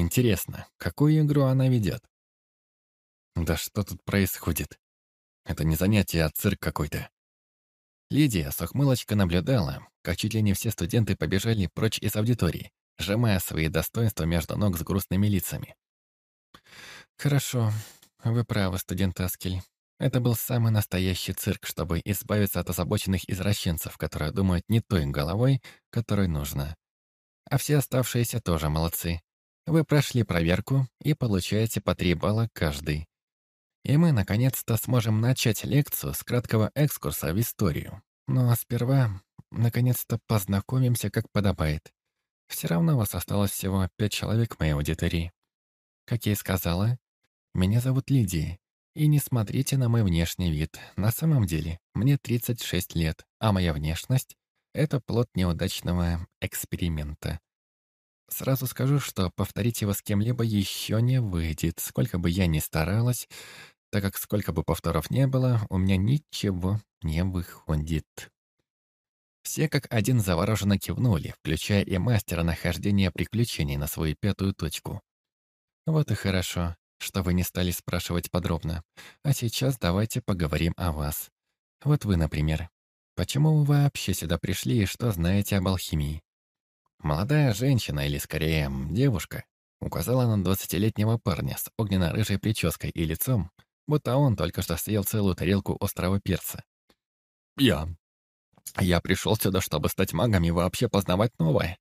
Интересно, какую игру она ведет? Да что тут происходит? Это не занятие, а цирк какой-то. Лидия с ухмылочкой наблюдала, как чуть ли не все студенты побежали прочь из аудитории, сжимая свои достоинства между ног с грустными лицами. «Хорошо, вы правы, студент Аскель. Это был самый настоящий цирк, чтобы избавиться от озабоченных извращенцев, которые думают не той головой, которой нужно. А все оставшиеся тоже молодцы. Вы прошли проверку и получаете по три балла каждый. И мы, наконец-то, сможем начать лекцию с краткого экскурса в историю. Но сперва, наконец-то, познакомимся, как подобает. Все равно у вас осталось всего пять человек в моей аудитории. Как я и сказала, меня зовут Лидия, и не смотрите на мой внешний вид. На самом деле, мне 36 лет, а моя внешность — это плод неудачного эксперимента. Сразу скажу, что повторить его с кем-либо еще не выйдет, сколько бы я ни старалась, так как сколько бы повторов не было, у меня ничего не выходит. Все как один завороженно кивнули, включая и мастера нахождения приключений на свою пятую точку. Вот и хорошо что вы не стали спрашивать подробно. А сейчас давайте поговорим о вас. Вот вы, например. Почему вы вообще сюда пришли и что знаете об алхимии? Молодая женщина, или скорее девушка, указала на двадцатилетнего парня с огненно-рыжей прической и лицом, будто он только что съел целую тарелку острого перца. «Я... я пришел сюда, чтобы стать магом и вообще познавать новое».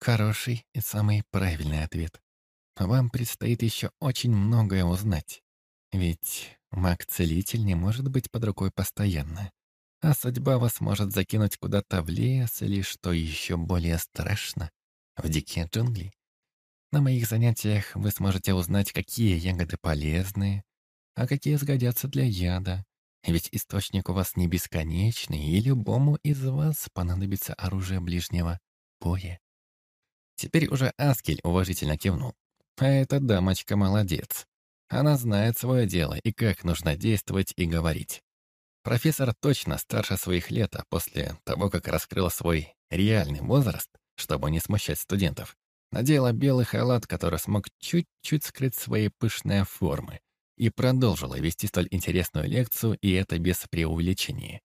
Хороший и самый правильный ответ. Вам предстоит еще очень многое узнать. Ведь маг-целитель не может быть под рукой постоянно. А судьба вас может закинуть куда-то в лес или, что еще более страшно, в дикие джунгли. На моих занятиях вы сможете узнать, какие ягоды полезны, а какие сгодятся для яда. Ведь источник у вас не бесконечный, и любому из вас понадобится оружие ближнего боя. Теперь уже Аскель уважительно кивнул. А эта дамочка молодец. Она знает свое дело и как нужно действовать и говорить. Профессор точно старше своих лет, а после того, как раскрыла свой реальный возраст, чтобы не смущать студентов, надела белый халат, который смог чуть-чуть скрыть свои пышные формы, и продолжила вести столь интересную лекцию, и это без преувеличения.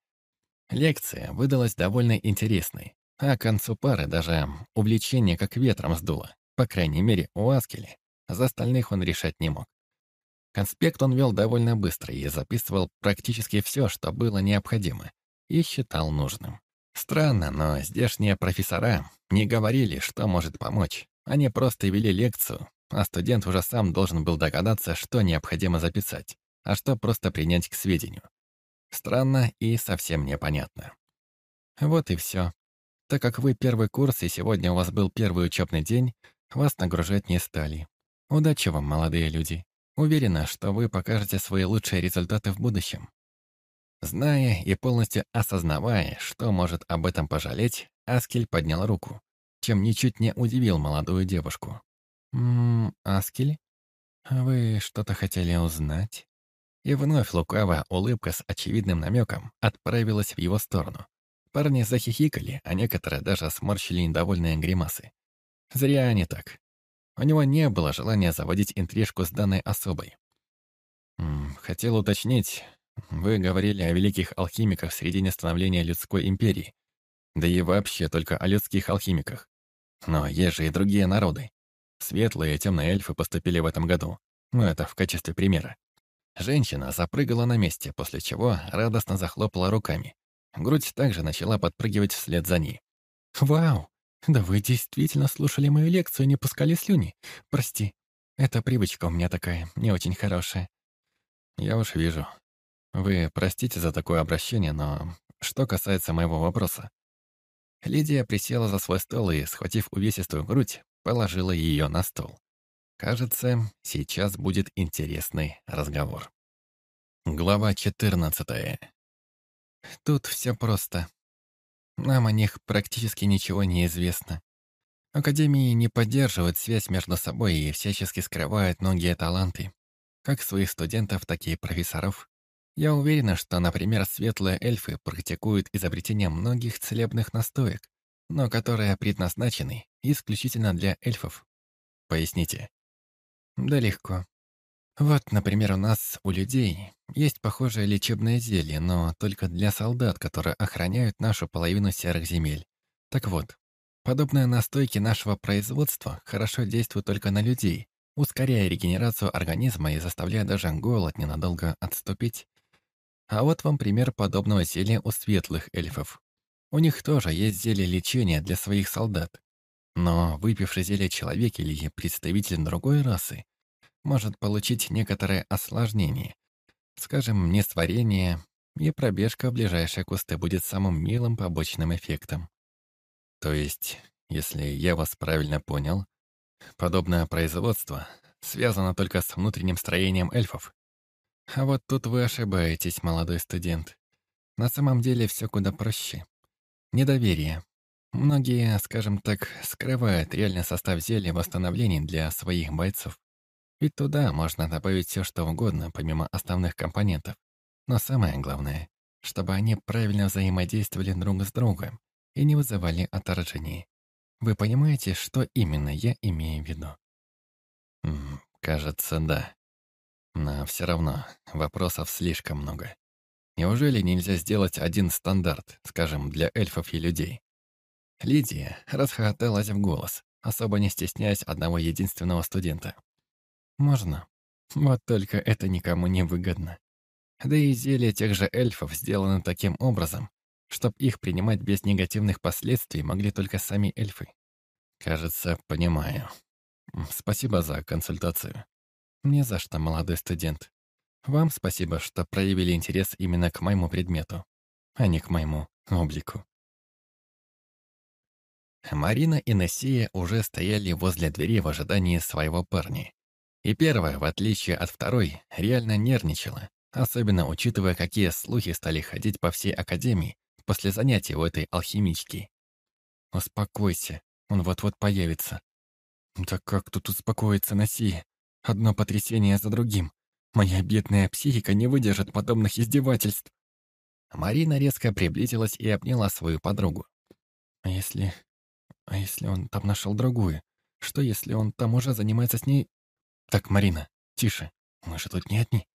Лекция выдалась довольно интересной, а к концу пары даже увлечение как ветром сдуло. По крайней мере, у Аскеля. За остальных он решать не мог. Конспект он вел довольно быстро и записывал практически все, что было необходимо, и считал нужным. Странно, но здешние профессора не говорили, что может помочь. Они просто вели лекцию, а студент уже сам должен был догадаться, что необходимо записать, а что просто принять к сведению. Странно и совсем непонятно. Вот и все. Так как вы первый курс, и сегодня у вас был первый учебный день, вас нагружать не стали. Удачи вам, молодые люди. Уверена, что вы покажете свои лучшие результаты в будущем. Зная и полностью осознавая, что может об этом пожалеть, Аскель поднял руку, чем ничуть не удивил молодую девушку. «Ммм, Аскель, вы что-то хотели узнать?» И вновь лукавая улыбка с очевидным намеком отправилась в его сторону. Парни захихикали, а некоторые даже сморщили недовольные гримасы. Зря они так. У него не было желания заводить интрижку с данной особой. Хотел уточнить, вы говорили о великих алхимиках в середине становления людской империи. Да и вообще только о людских алхимиках. Но есть же и другие народы. Светлые и темные эльфы поступили в этом году. Ну, это в качестве примера. Женщина запрыгала на месте, после чего радостно захлопала руками. Грудь также начала подпрыгивать вслед за ней. «Вау! Да вы действительно слушали мою лекцию и не пускали слюни. Прости. Это привычка у меня такая, не очень хорошая. Я уж вижу. Вы простите за такое обращение, но что касается моего вопроса. Лидия присела за свой стол и, схватив увесистую грудь, положила ее на стол. Кажется, сейчас будет интересный разговор. Глава 14. Тут все просто. Нам о них практически ничего не известно. Академии не поддерживают связь между собой и всячески скрывают многие таланты. Как своих студентов, так и профессоров. Я уверена, что, например, светлые эльфы практикуют изобретение многих целебных настоек, но которые предназначены исключительно для эльфов. Поясните, Да легко. Вот, например, у нас, у людей, есть похожее лечебное зелье, но только для солдат, которые охраняют нашу половину серых земель. Так вот, подобные настойки нашего производства хорошо действуют только на людей, ускоряя регенерацию организма и заставляя даже голод ненадолго отступить. А вот вам пример подобного зелья у светлых эльфов. У них тоже есть зелье лечения для своих солдат. Но выпивший зелье человек или представитель другой расы может получить некоторое осложнение. Скажем, несварение, и пробежка в ближайшие кусты будет самым милым побочным эффектом. То есть, если я вас правильно понял, подобное производство связано только с внутренним строением эльфов. А вот тут вы ошибаетесь, молодой студент. На самом деле все куда проще. Недоверие. Многие, скажем так, скрывают реальный состав зелья восстановлений для своих бойцов. Ведь туда можно добавить все, что угодно, помимо основных компонентов. Но самое главное, чтобы они правильно взаимодействовали друг с другом и не вызывали отторжений. Вы понимаете, что именно я имею в виду? М кажется, да. Но все равно вопросов слишком много. Неужели нельзя сделать один стандарт, скажем, для эльфов и людей? Лидия расхохоталась в голос, особо не стесняясь одного единственного студента. Можно. Вот только это никому не выгодно. Да и зелья тех же эльфов сделаны таким образом, чтобы их принимать без негативных последствий могли только сами эльфы. Кажется, понимаю. Спасибо за консультацию. Не за что, молодой студент. Вам спасибо, что проявили интерес именно к моему предмету, а не к моему облику. Марина и Насия уже стояли возле двери в ожидании своего парня. И первая, в отличие от второй, реально нервничала, особенно учитывая, какие слухи стали ходить по всей академии после занятий у этой алхимички. «Успокойся, он вот-вот появится». «Да как тут успокоиться, Наси? Одно потрясение за другим. Моя бедная психика не выдержит подобных издевательств». Марина резко приблизилась и обняла свою подругу. «А если... а если он там нашел другую? Что если он там уже занимается с ней «Так, Марина, тише, мы же тут не одни».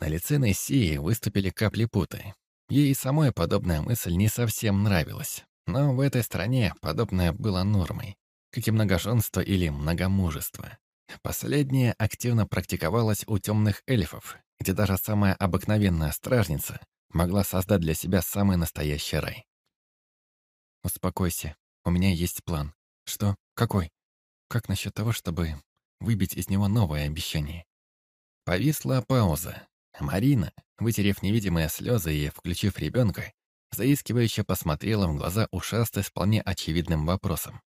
На лице Нессии выступили капли путы. Ей самой подобная мысль не совсем нравилась. Но в этой стране подобное было нормой, как и многоженство или многомужество. Последнее активно практиковалось у темных эльфов, где даже самая обыкновенная стражница могла создать для себя самый настоящий рай. «Успокойся, у меня есть план. Что? Какой? Как насчет того, чтобы выбить из него новое обещание. Повисла пауза. Марина, вытерев невидимые слезы и включив ребенка, заискивающе посмотрела в глаза ушастой с вполне очевидным вопросом.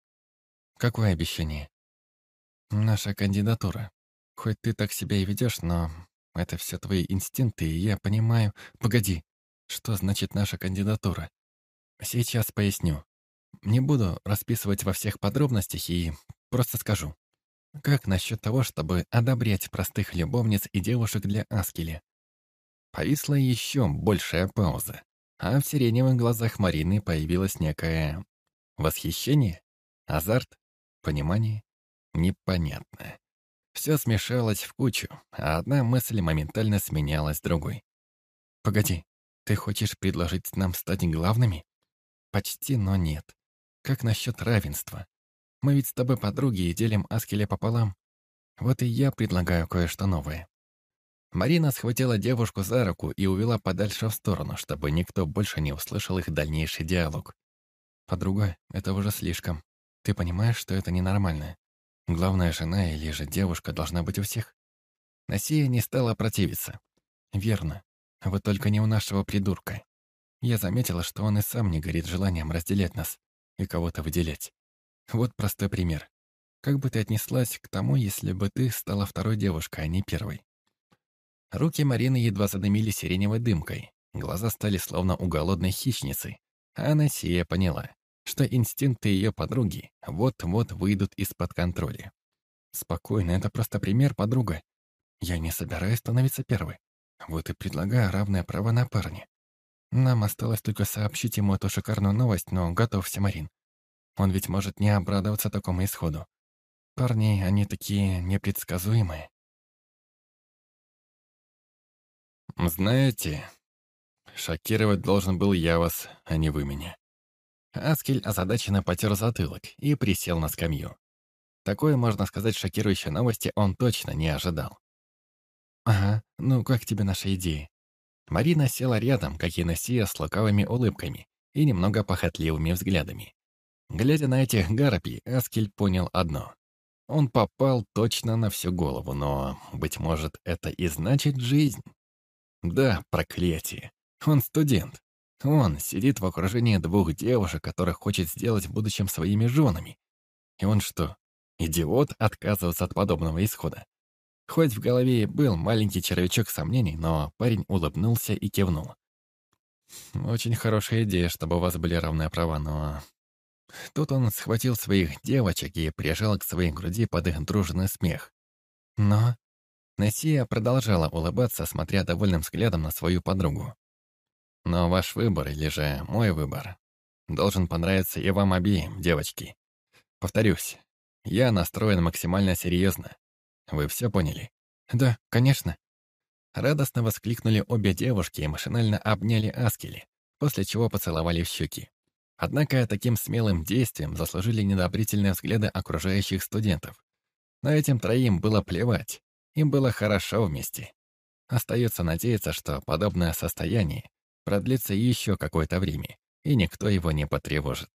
«Какое обещание?» «Наша кандидатура. Хоть ты так себя и ведешь, но это все твои инстинкты, и я понимаю... Погоди, что значит наша кандидатура? Сейчас поясню. Не буду расписывать во всех подробностях и просто скажу. Как насчет того, чтобы одобрять простых любовниц и девушек для Аскели? Повисла еще большая пауза, а в сиреневых глазах Марины появилось некое восхищение, азарт, понимание, непонятное. Все смешалось в кучу, а одна мысль моментально сменялась другой. «Погоди, ты хочешь предложить нам стать главными?» «Почти, но нет. Как насчет равенства? Мы ведь с тобой подруги и делим Аскеля пополам. Вот и я предлагаю кое-что новое». Марина схватила девушку за руку и увела подальше в сторону, чтобы никто больше не услышал их дальнейший диалог. «Подруга, это уже слишком. Ты понимаешь, что это ненормально? Главная жена или же девушка должна быть у всех?» Насия не стала противиться. «Верно. Вот только не у нашего придурка. Я заметила, что он и сам не горит желанием разделять нас и кого-то выделять. Вот простой пример. Как бы ты отнеслась к тому, если бы ты стала второй девушкой, а не первой? Руки Марины едва задымили сиреневой дымкой. Глаза стали словно у голодной хищницы. А она сия поняла, что инстинкты ее подруги вот-вот выйдут из-под контроля. «Спокойно, это просто пример, подруга. Я не собираюсь становиться первой. Вот и предлагаю равное право на парня. Нам осталось только сообщить ему эту шикарную новость, но готовься, Марин. Он ведь может не обрадоваться такому исходу. Парни, они такие непредсказуемые. Знаете, шокировать должен был я вас, а не вы меня. Аскель озадаченно потер затылок и присел на скамью. Такой, можно сказать, шокирующей новости он точно не ожидал. «Ага, ну как тебе наша идея?» Марина села рядом, как и Насия, с лукавыми улыбками и немного похотливыми взглядами. Глядя на этих гарпий, Аскель понял одно. Он попал точно на всю голову, но, быть может, это и значит жизнь. Да, проклятие. Он студент. Он сидит в окружении двух девушек, которых хочет сделать в будущем своими женами. И он что, идиот отказываться от подобного исхода? Хоть в голове и был маленький червячок сомнений, но парень улыбнулся и кивнул. «Очень хорошая идея, чтобы у вас были равные права, но...» Тут он схватил своих девочек и прижал к своей груди под их дружный смех. Но... Нессия продолжала улыбаться, смотря довольным взглядом на свою подругу. «Но ваш выбор, или же мой выбор, должен понравиться и вам обеим, девочки. Повторюсь, я настроен максимально серьезно. Вы все поняли? Да, конечно. Радостно воскликнули обе девушки и машинально обняли Аскели, после чего поцеловали в щеки. Однако таким смелым действием заслужили недобрительные взгляды окружающих студентов. Но этим троим было плевать, им было хорошо вместе. Остается надеяться, что подобное состояние продлится еще какое-то время, и никто его не потревожит.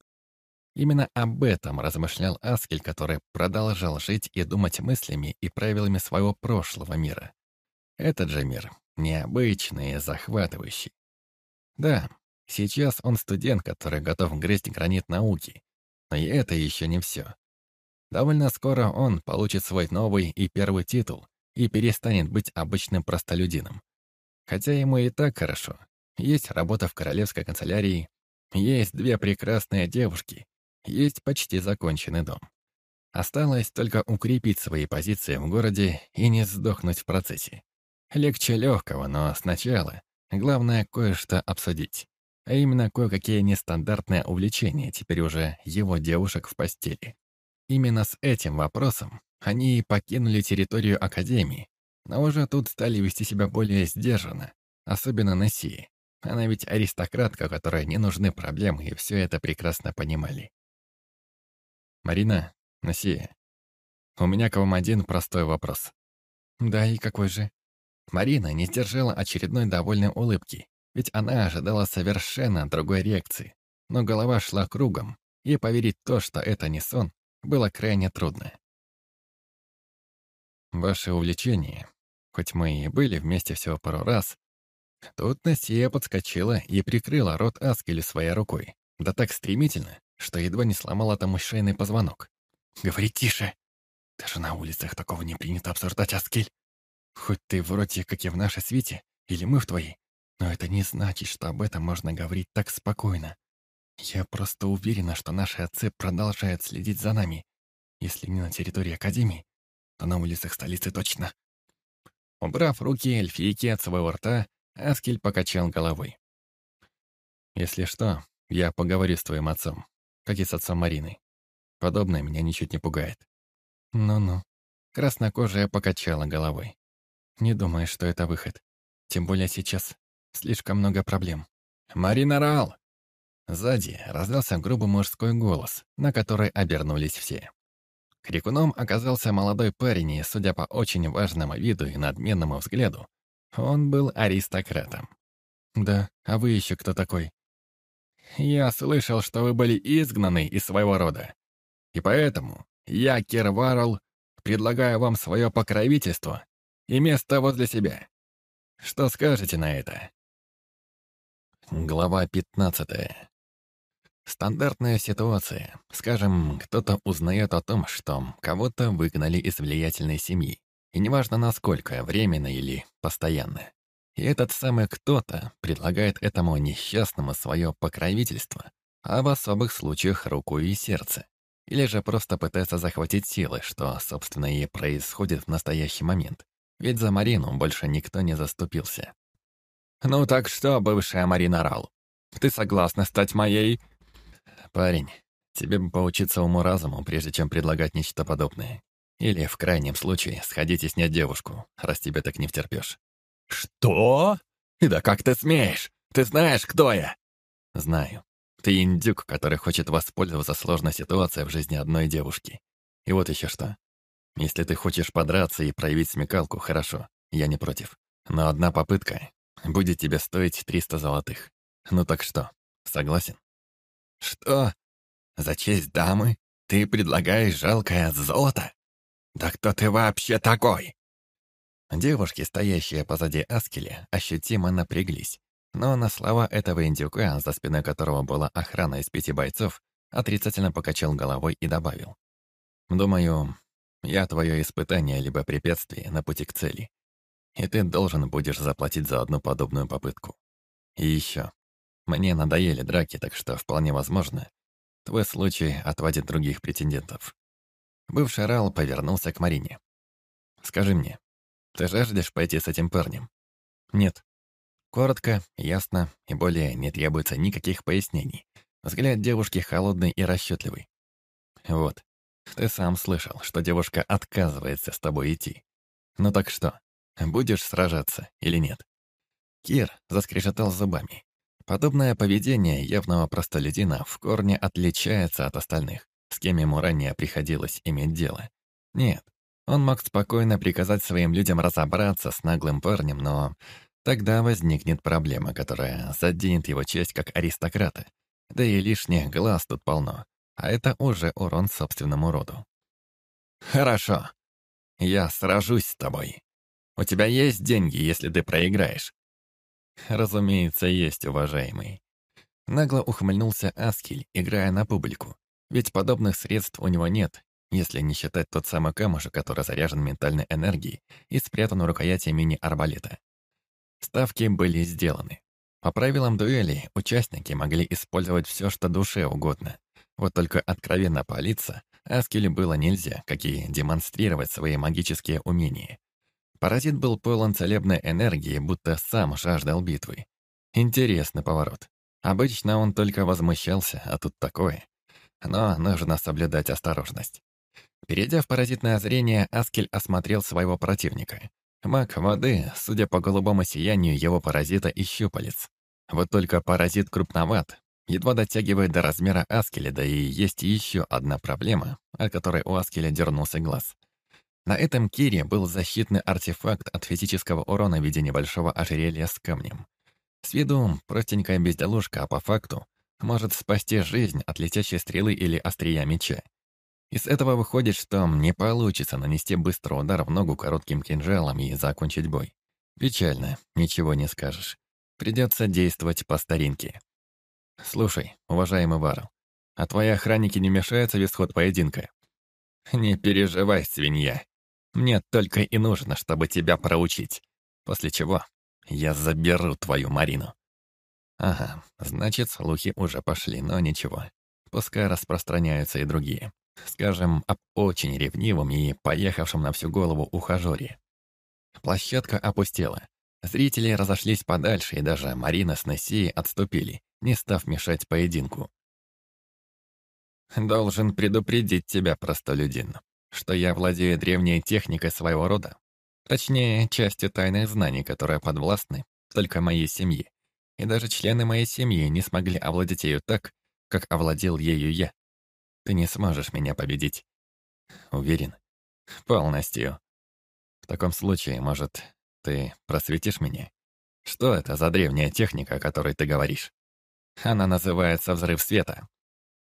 Именно об этом размышлял Аскель, который продолжал жить и думать мыслями и правилами своего прошлого мира. Этот же мир необычный и захватывающий. Да, сейчас он студент, который готов грызть гранит науки. Но и это еще не все. Довольно скоро он получит свой новый и первый титул и перестанет быть обычным простолюдином. Хотя ему и так хорошо. Есть работа в королевской канцелярии, есть две прекрасные девушки, есть почти законченный дом. Осталось только укрепить свои позиции в городе и не сдохнуть в процессе. Легче легкого, но сначала главное кое-что обсудить. А именно кое-какие нестандартные увлечения теперь уже его девушек в постели. Именно с этим вопросом они покинули территорию Академии, но уже тут стали вести себя более сдержанно, особенно Нессии. Она ведь аристократка, которой не нужны проблемы, и все это прекрасно понимали. «Марина, Насия, у меня к вам один простой вопрос». «Да, и какой же?» Марина не сдержала очередной довольной улыбки, ведь она ожидала совершенно другой реакции. Но голова шла кругом, и поверить то, что это не сон, было крайне трудно. Ваше увлечение, хоть мы и были вместе всего пару раз, тут Насия подскочила и прикрыла рот Аскелю своей рукой, да так стремительно, что едва не сломала тому шейный позвонок. «Говори тише! Даже на улицах такого не принято обсуждать, Аскель. Хоть ты вроде как и в нашей свете, или мы в твоей, но это не значит, что об этом можно говорить так спокойно. Я просто уверена, что наши отцы продолжают следить за нами. Если не на территории Академии, то на улицах столицы точно». Убрав руки эльфийки от своего рта, Аскель покачал головой. «Если что, я поговорю с твоим отцом как и с отцом Марины. Подобное меня ничуть не пугает. Ну-ну. Краснокожая покачала головой. Не думаю, что это выход. Тем более сейчас слишком много проблем. «Марина Раал!» Сзади раздался грубый мужской голос, на который обернулись все. Крикуном оказался молодой парень, и, судя по очень важному виду и надменному взгляду, он был аристократом. «Да, а вы еще кто такой?» Я слышал, что вы были изгнаны из своего рода. И поэтому я, Кир предлагаю вам свое покровительство и место возле себя. Что скажете на это? Глава 15. Стандартная ситуация. Скажем, кто-то узнает о том, что кого-то выгнали из влиятельной семьи. И неважно насколько, временно или постоянно. И этот самый кто-то предлагает этому несчастному свое покровительство, а в особых случаях руку и сердце. Или же просто пытается захватить силы, что, собственно, и происходит в настоящий момент. Ведь за Марину больше никто не заступился. «Ну так что, бывшая Марина Рал, ты согласна стать моей...» «Парень, тебе бы поучиться уму-разуму, прежде чем предлагать нечто подобное. Или, в крайнем случае, сходите снять девушку, раз тебе так не втерпешь. «Что? Да как ты смеешь? Ты знаешь, кто я?» «Знаю. Ты индюк, который хочет воспользоваться сложной ситуацией в жизни одной девушки. И вот еще что. Если ты хочешь подраться и проявить смекалку, хорошо, я не против. Но одна попытка будет тебе стоить 300 золотых. Ну так что, согласен? Что? За честь дамы ты предлагаешь жалкое золото? Да кто ты вообще такой? Девушки, стоящие позади Аскеля, ощутимо напряглись. Но на слова этого индюка, за спиной которого была охрана из пяти бойцов, отрицательно покачал головой и добавил. «Думаю, я твое испытание либо препятствие на пути к цели. И ты должен будешь заплатить за одну подобную попытку. И еще. Мне надоели драки, так что вполне возможно, твой случай отводит других претендентов. Бывший Рал повернулся к Марине. «Скажи мне, ты жаждешь пойти с этим парнем?» «Нет». Коротко, ясно и более не требуется никаких пояснений. Взгляд девушки холодный и расчетливый. «Вот, ты сам слышал, что девушка отказывается с тобой идти. Ну так что, будешь сражаться или нет?» Кир заскрежетал зубами. Подобное поведение явного простолюдина в корне отличается от остальных, с кем ему ранее приходилось иметь дело. Нет, он мог спокойно приказать своим людям разобраться с наглым парнем, но тогда возникнет проблема, которая заденет его честь как аристократа. Да и лишних глаз тут полно, а это уже урон собственному роду. «Хорошо. Я сражусь с тобой. У тебя есть деньги, если ты проиграешь?» Разумеется, есть, уважаемый. Нагло ухмыльнулся Аскель, играя на публику. Ведь подобных средств у него нет, если не считать тот самый камушек, который заряжен ментальной энергией и спрятан в рукояти мини-арбалета. Ставки были сделаны. По правилам дуэли участники могли использовать все, что душе угодно. Вот только откровенно палиться Аскелю было нельзя, как и демонстрировать свои магические умения. Паразит был полон целебной энергии, будто сам жаждал битвы. Интересный поворот. Обычно он только возмущался, а тут такое. Но нужно соблюдать осторожность. Перейдя в паразитное зрение, Аскель осмотрел своего противника. Маг воды, судя по голубому сиянию его паразита и щупалец. Вот только паразит крупноват, едва дотягивает до размера Аскеля, да и есть еще одна проблема, от которой у Аскеля дернулся глаз. На этом кире был защитный артефакт от физического урона в виде небольшого ожерелья с камнем. С виду простенькая безделушка, а по факту может спасти жизнь от летящей стрелы или острия меча. Из этого выходит, что не получится нанести быстрый удар в ногу коротким кинжалом и закончить бой. Печально, ничего не скажешь. Придется действовать по старинке. Слушай, уважаемый Варл, а твои охранники не мешаются в исход поединка? Не переживай, свинья. Мне только и нужно, чтобы тебя проучить. После чего я заберу твою Марину». Ага, значит, слухи уже пошли, но ничего. Пускай распространяются и другие. Скажем, об очень ревнивом и поехавшем на всю голову ухажёре. Площадка опустела. Зрители разошлись подальше, и даже Марина с Нессией отступили, не став мешать поединку. «Должен предупредить тебя, простолюдин что я владею древней техникой своего рода. Точнее, частью тайных знаний, которые подвластны только моей семье. И даже члены моей семьи не смогли овладеть ею так, как овладел ею я. Ты не сможешь меня победить. Уверен. Полностью. В таком случае, может, ты просветишь меня? Что это за древняя техника, о которой ты говоришь? Она называется «Взрыв света».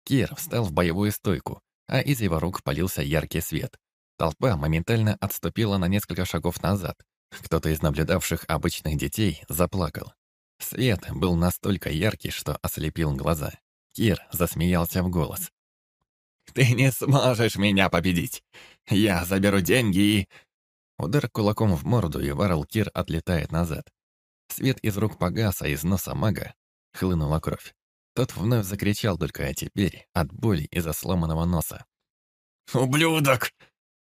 Кир встал в боевую стойку, а из его рук полился яркий свет. Толпа моментально отступила на несколько шагов назад. Кто-то из наблюдавших обычных детей заплакал. Свет был настолько яркий, что ослепил глаза. Кир засмеялся в голос. «Ты не сможешь меня победить! Я заберу деньги и...» Удар кулаком в морду, и Варл Кир отлетает назад. Свет из рук погас, а из носа мага хлынула кровь. Тот вновь закричал только теперь от боли из-за сломанного носа. «Ублюдок!»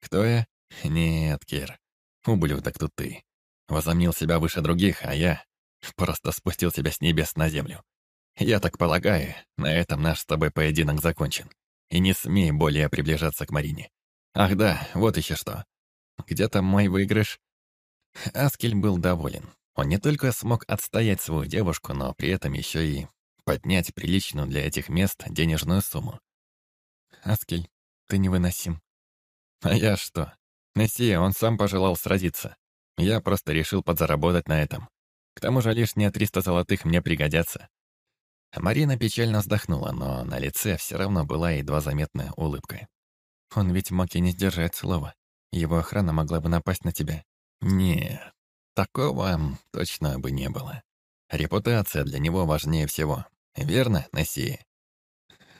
«Кто я?» «Нет, Кир. Ублюдок тут ты. Возомнил себя выше других, а я просто спустил тебя с небес на землю. Я так полагаю, на этом наш с тобой поединок закончен. И не смей более приближаться к Марине. Ах да, вот еще что. Где там мой выигрыш? Аскель был доволен. Он не только смог отстоять свою девушку, но при этом еще и поднять приличную для этих мест денежную сумму. «Аскель, ты невыносим». «А я что? Нессия, он сам пожелал сразиться. Я просто решил подзаработать на этом. К тому же лишние 300 золотых мне пригодятся». Марина печально вздохнула, но на лице все равно была едва заметная улыбка. «Он ведь мог и не сдержать слова. Его охрана могла бы напасть на тебя». «Нет, такого точно бы не было. Репутация для него важнее всего. Верно, Нессия?»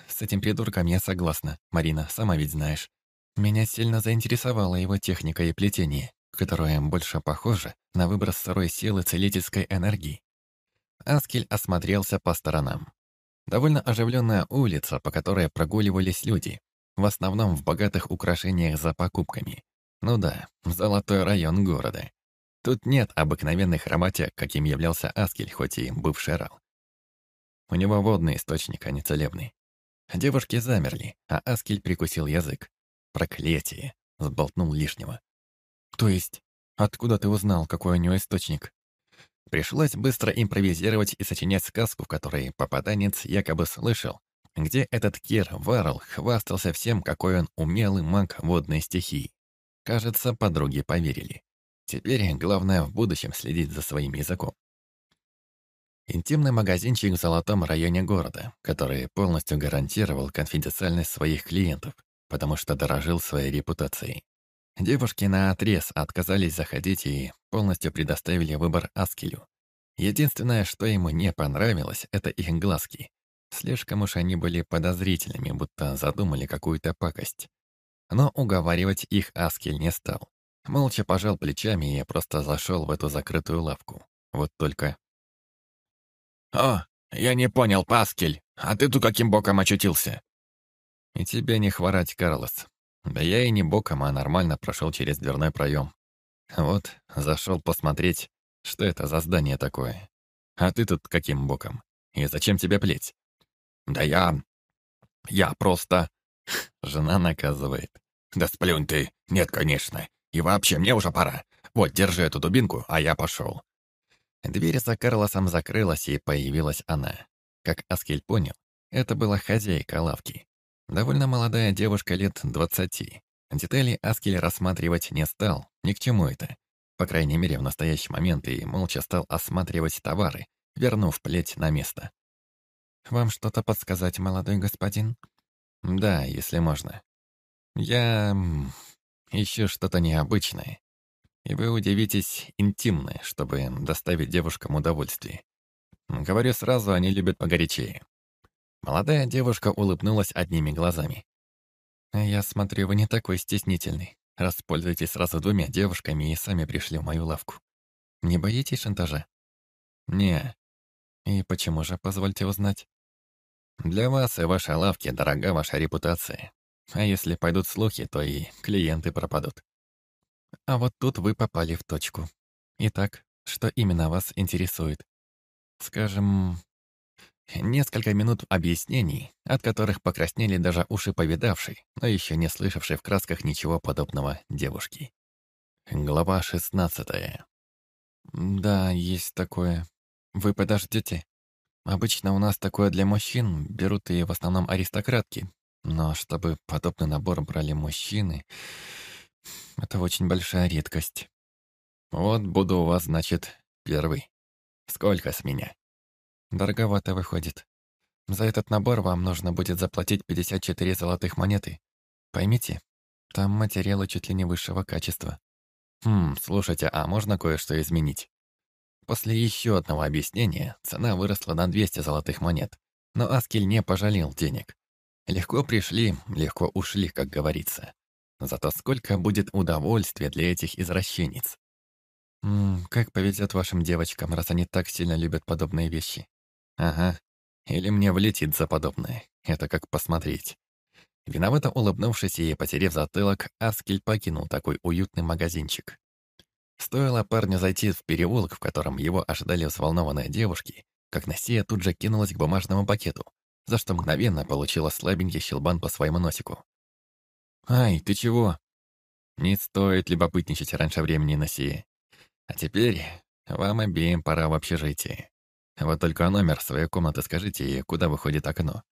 «С этим придурком я согласна, Марина, сама ведь знаешь. Меня сильно заинтересовала его техника и плетение, которое больше похоже на выброс сырой силы целительской энергии. Аскель осмотрелся по сторонам. Довольно оживленная улица, по которой прогуливались люди, в основном в богатых украшениях за покупками. Ну да, золотой район города. Тут нет обыкновенных работяг, каким являлся Аскель, хоть и бывший рал. У него водный источник, а не целебный. Девушки замерли, а Аскель прикусил язык. Проклятие! Сболтнул лишнего. То есть, откуда ты узнал, какой у него источник? Пришлось быстро импровизировать и сочинять сказку, в которой попаданец якобы слышал, где этот Кир Варл хвастался всем, какой он умелый маг водной стихии. Кажется, подруги поверили. Теперь главное в будущем следить за своим языком. Интимный магазинчик в золотом районе города, который полностью гарантировал конфиденциальность своих клиентов, потому что дорожил своей репутацией. Девушки на отрез отказались заходить и полностью предоставили выбор Аскелю. Единственное, что ему не понравилось, это их глазки. Слишком уж они были подозрительными, будто задумали какую-то пакость. Но уговаривать их Аскель не стал. Молча пожал плечами и просто зашел в эту закрытую лавку. Вот только «О, я не понял, Паскель, а ты тут каким боком очутился?» «И тебе не хворать, Карлос. Да я и не боком, а нормально прошел через дверной проем. Вот, зашел посмотреть, что это за здание такое. А ты тут каким боком? И зачем тебе плеть?» «Да я... я просто...» Жена наказывает. «Да сплюнь ты. Нет, конечно. И вообще, мне уже пора. Вот, держи эту дубинку, а я пошел. Дверь за Карлосом закрылась, и появилась она. Как Аскель понял, это была хозяйка лавки. Довольно молодая девушка лет двадцати. Детали Аскель рассматривать не стал, ни к чему это. По крайней мере, в настоящий момент и молча стал осматривать товары, вернув плеть на место. «Вам что-то подсказать, молодой господин?» «Да, если можно. Я... ищу что-то необычное. И вы удивитесь интимное, чтобы доставить девушкам удовольствие. Говорю сразу, они любят погорячее. Молодая девушка улыбнулась одними глазами. «Я смотрю, вы не такой стеснительный. Распользуйтесь сразу двумя девушками и сами пришли в мою лавку. Не боитесь шантажа?» «Не. И почему же, позвольте узнать?» «Для вас и вашей лавки дорога ваша репутация. А если пойдут слухи, то и клиенты пропадут. А вот тут вы попали в точку. Итак, что именно вас интересует? Скажем, несколько минут объяснений, от которых покраснели даже уши повидавшей, но еще не слышавшей в красках ничего подобного девушки. Глава шестнадцатая. Да, есть такое. Вы подождете. Обычно у нас такое для мужчин берут и в основном аристократки, но чтобы подобный набор брали мужчины... Это очень большая редкость. Вот буду у вас, значит, первый. Сколько с меня? Дороговато выходит. За этот набор вам нужно будет заплатить 54 золотых монеты. Поймите, там материалы чуть ли не высшего качества. Хм, слушайте, а можно кое-что изменить? После еще одного объяснения цена выросла на 200 золотых монет. Но Аскель не пожалел денег. Легко пришли, легко ушли, как говорится. Зато сколько будет удовольствия для этих извращенец. М как повезет вашим девочкам, раз они так сильно любят подобные вещи. Ага. Или мне влетит за подобное. Это как посмотреть. Виновато улыбнувшись и потерев затылок, Аскель покинул такой уютный магазинчик. Стоило парню зайти в переулок, в котором его ожидали взволнованные девушки, как Насия тут же кинулась к бумажному пакету, за что мгновенно получила слабенький щелбан по своему носику. «Ай, ты чего?» «Не стоит любопытничать раньше времени на сие. А теперь вам обеим пора в общежитие. Вот только номер своей комнаты скажите и куда выходит окно».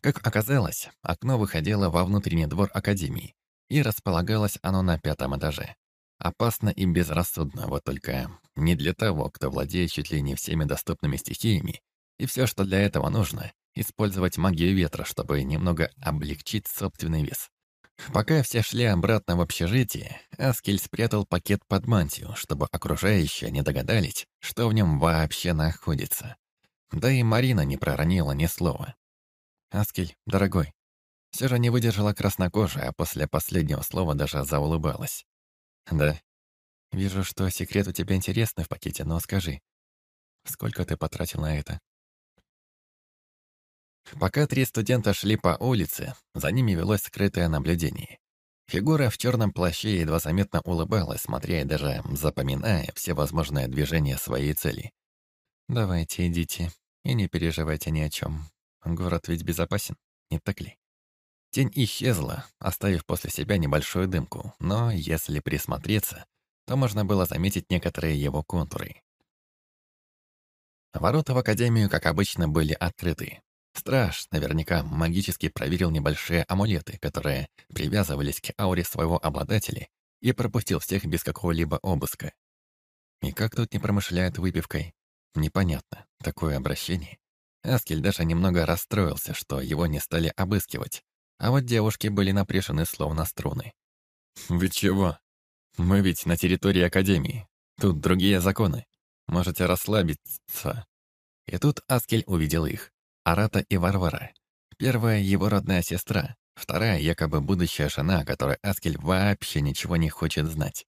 Как оказалось, окно выходило во внутренний двор Академии, и располагалось оно на пятом этаже. Опасно и безрассудно, вот только не для того, кто владеет чуть ли не всеми доступными стихиями, и все, что для этого нужно, использовать магию ветра, чтобы немного облегчить собственный вес. Пока все шли обратно в общежитие, Аскель спрятал пакет под мантию, чтобы окружающие не догадались, что в нем вообще находится. Да и Марина не проронила ни слова. «Аскель, дорогой». Все же не выдержала краснокожая, а после последнего слова даже заулыбалась. «Да. Вижу, что секрет у тебя интересный в пакете, но скажи, сколько ты потратил на это?» Пока три студента шли по улице, за ними велось скрытое наблюдение. Фигура в черном плаще едва заметно улыбалась, смотря и даже запоминая все возможные движения своей цели. «Давайте, идите, и не переживайте ни о чем. Город ведь безопасен, не так ли?» Тень исчезла, оставив после себя небольшую дымку, но если присмотреться, то можно было заметить некоторые его контуры. Ворота в Академию, как обычно, были открыты. Страж наверняка магически проверил небольшие амулеты, которые привязывались к ауре своего обладателя и пропустил всех без какого-либо обыска. И как тут не промышляют выпивкой? Непонятно. Такое обращение. Аскель даже немного расстроился, что его не стали обыскивать, а вот девушки были напряжены словно струны. «Вы чего? Мы ведь на территории Академии. Тут другие законы. Можете расслабиться». И тут Аскель увидел их. Арата и Варвара. Первая — его родная сестра, вторая — якобы будущая жена, о которой Аскель вообще ничего не хочет знать.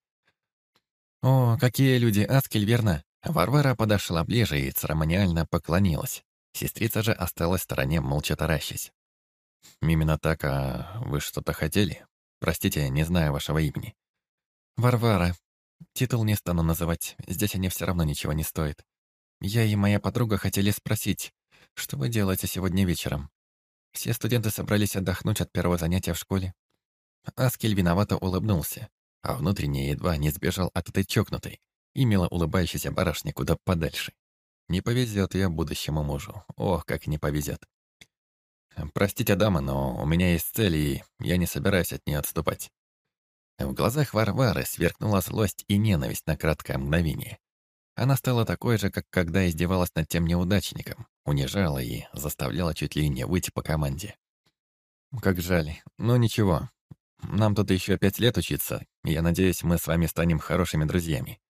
«О, какие люди, Аскель, верно?» Варвара подошла ближе и церемониально поклонилась. Сестрица же осталась в стороне, молча таращась. «Именно так, а вы что-то хотели? Простите, не знаю вашего имени». «Варвара. Титул не стану называть, здесь они все равно ничего не стоят. Я и моя подруга хотели спросить, что вы делаете сегодня вечером? Все студенты собрались отдохнуть от первого занятия в школе. Аскель виновато улыбнулся, а внутренне едва не сбежал от этой чокнутой и мило улыбающейся барышни куда подальше. Не повезет ее будущему мужу. Ох, как не повезет. Простите, дама, но у меня есть цель, и я не собираюсь от нее отступать. В глазах Варвары сверкнула злость и ненависть на краткое мгновение. Она стала такой же, как когда издевалась над тем неудачником, унижала и заставляла чуть ли не выйти по команде. Как жаль. Но ничего. Нам тут еще пять лет учиться, и я надеюсь, мы с вами станем хорошими друзьями.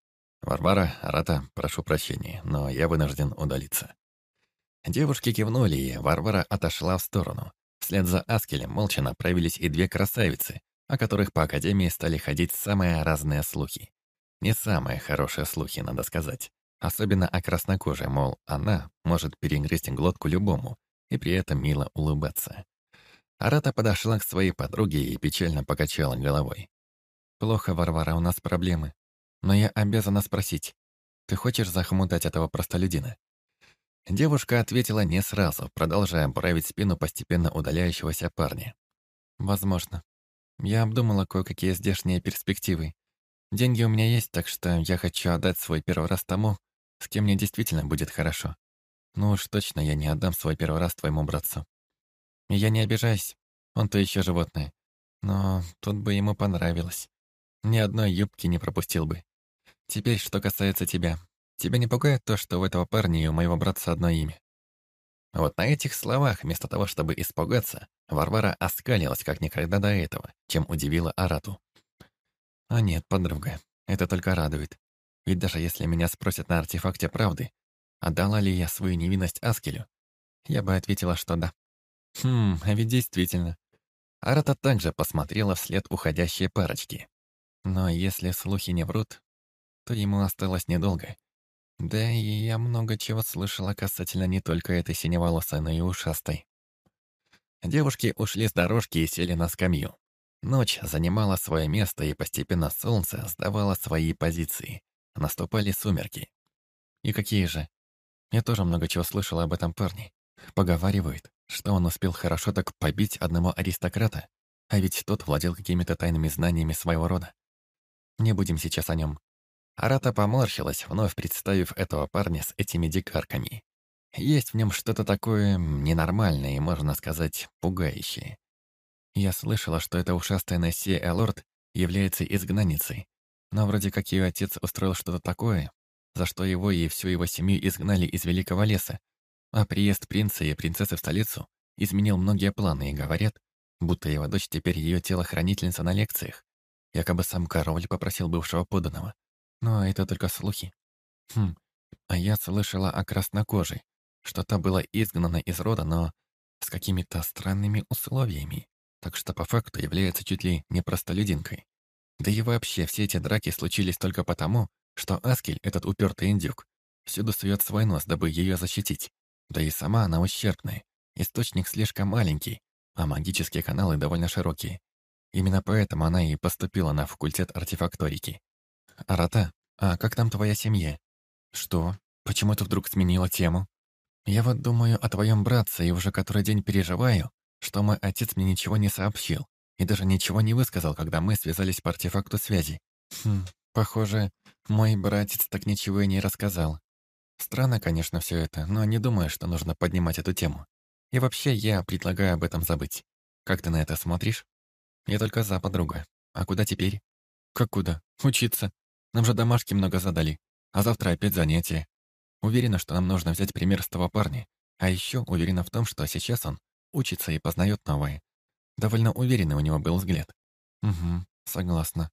Варвара, Арата, прошу прощения, но я вынужден удалиться. Девушки кивнули, и Варвара отошла в сторону. Вслед за Аскелем молча направились и две красавицы, о которых по Академии стали ходить самые разные слухи. Не самые хорошие слухи, надо сказать. Особенно о краснокожей, мол, она может перегрызть глотку любому и при этом мило улыбаться. Арата подошла к своей подруге и печально покачала головой. «Плохо, Варвара, у нас проблемы. Но я обязана спросить, ты хочешь захмутать этого простолюдина?» Девушка ответила не сразу, продолжая править спину постепенно удаляющегося парня. «Возможно. Я обдумала кое-какие здешние перспективы. Деньги у меня есть, так что я хочу отдать свой первый раз тому, с кем мне действительно будет хорошо. Ну уж точно я не отдам свой первый раз твоему братцу. И я не обижаюсь, он-то еще животное. Но тут бы ему понравилось. Ни одной юбки не пропустил бы. Теперь, что касается тебя. Тебя не пугает то, что у этого парня и у моего братца одно имя? Вот на этих словах, вместо того, чтобы испугаться, Варвара оскалилась как никогда до этого, чем удивила Арату. А нет, подруга, это только радует. Ведь даже если меня спросят на артефакте правды, отдала ли я свою невинность Аскелю, я бы ответила, что да. Хм, а ведь действительно. Арата также посмотрела вслед уходящей парочки. Но если слухи не врут, то ему осталось недолго. Да и я много чего слышала касательно не только этой синеволосой, но и ушастой. Девушки ушли с дорожки и сели на скамью. Ночь занимала свое место, и постепенно солнце сдавало свои позиции. Наступали сумерки. И какие же? Я тоже много чего слышала об этом парне. Поговаривают, что он успел хорошо так побить одного аристократа. А ведь тот владел какими-то тайными знаниями своего рода. Не будем сейчас о нем. Арата поморщилась, вновь представив этого парня с этими дикарками. Есть в нем что-то такое ненормальное и, можно сказать, пугающее. Я слышала, что эта ушастая Нессия Элорд является изгнанницей, но вроде как ее отец устроил что-то такое, за что его и всю его семью изгнали из Великого леса, а приезд принца и принцессы в столицу изменил многие планы и говорят, будто его дочь теперь ее телохранительница на лекциях. Якобы сам король попросил бывшего подданного. Но это только слухи. Хм, а я слышала о краснокожей, что та была изгнана из рода, но с какими-то странными условиями, так что по факту является чуть ли не простолюдинкой. Да и вообще все эти драки случились только потому, что Аскель, этот упертый индюк, всюду сует свой нос, дабы ее защитить. Да и сама она ущербная. Источник слишком маленький, а магические каналы довольно широкие. Именно поэтому она и поступила на факультет артефакторики. «Арата, а как там твоя семья?» «Что? Почему ты вдруг сменила тему?» «Я вот думаю о твоем братце и уже который день переживаю, что мой отец мне ничего не сообщил и даже ничего не высказал, когда мы связались по артефакту связи. Хм, похоже, мой братец так ничего и не рассказал. Странно, конечно, все это, но не думаю, что нужно поднимать эту тему. И вообще, я предлагаю об этом забыть. Как ты на это смотришь? Я только за, подруга. А куда теперь? Как куда? Учиться. Нам же домашки много задали. А завтра опять занятия. Уверена, что нам нужно взять пример с того парня. А еще уверена в том, что сейчас он учится и познает новое. Довольно уверенный у него был взгляд. Угу, согласна.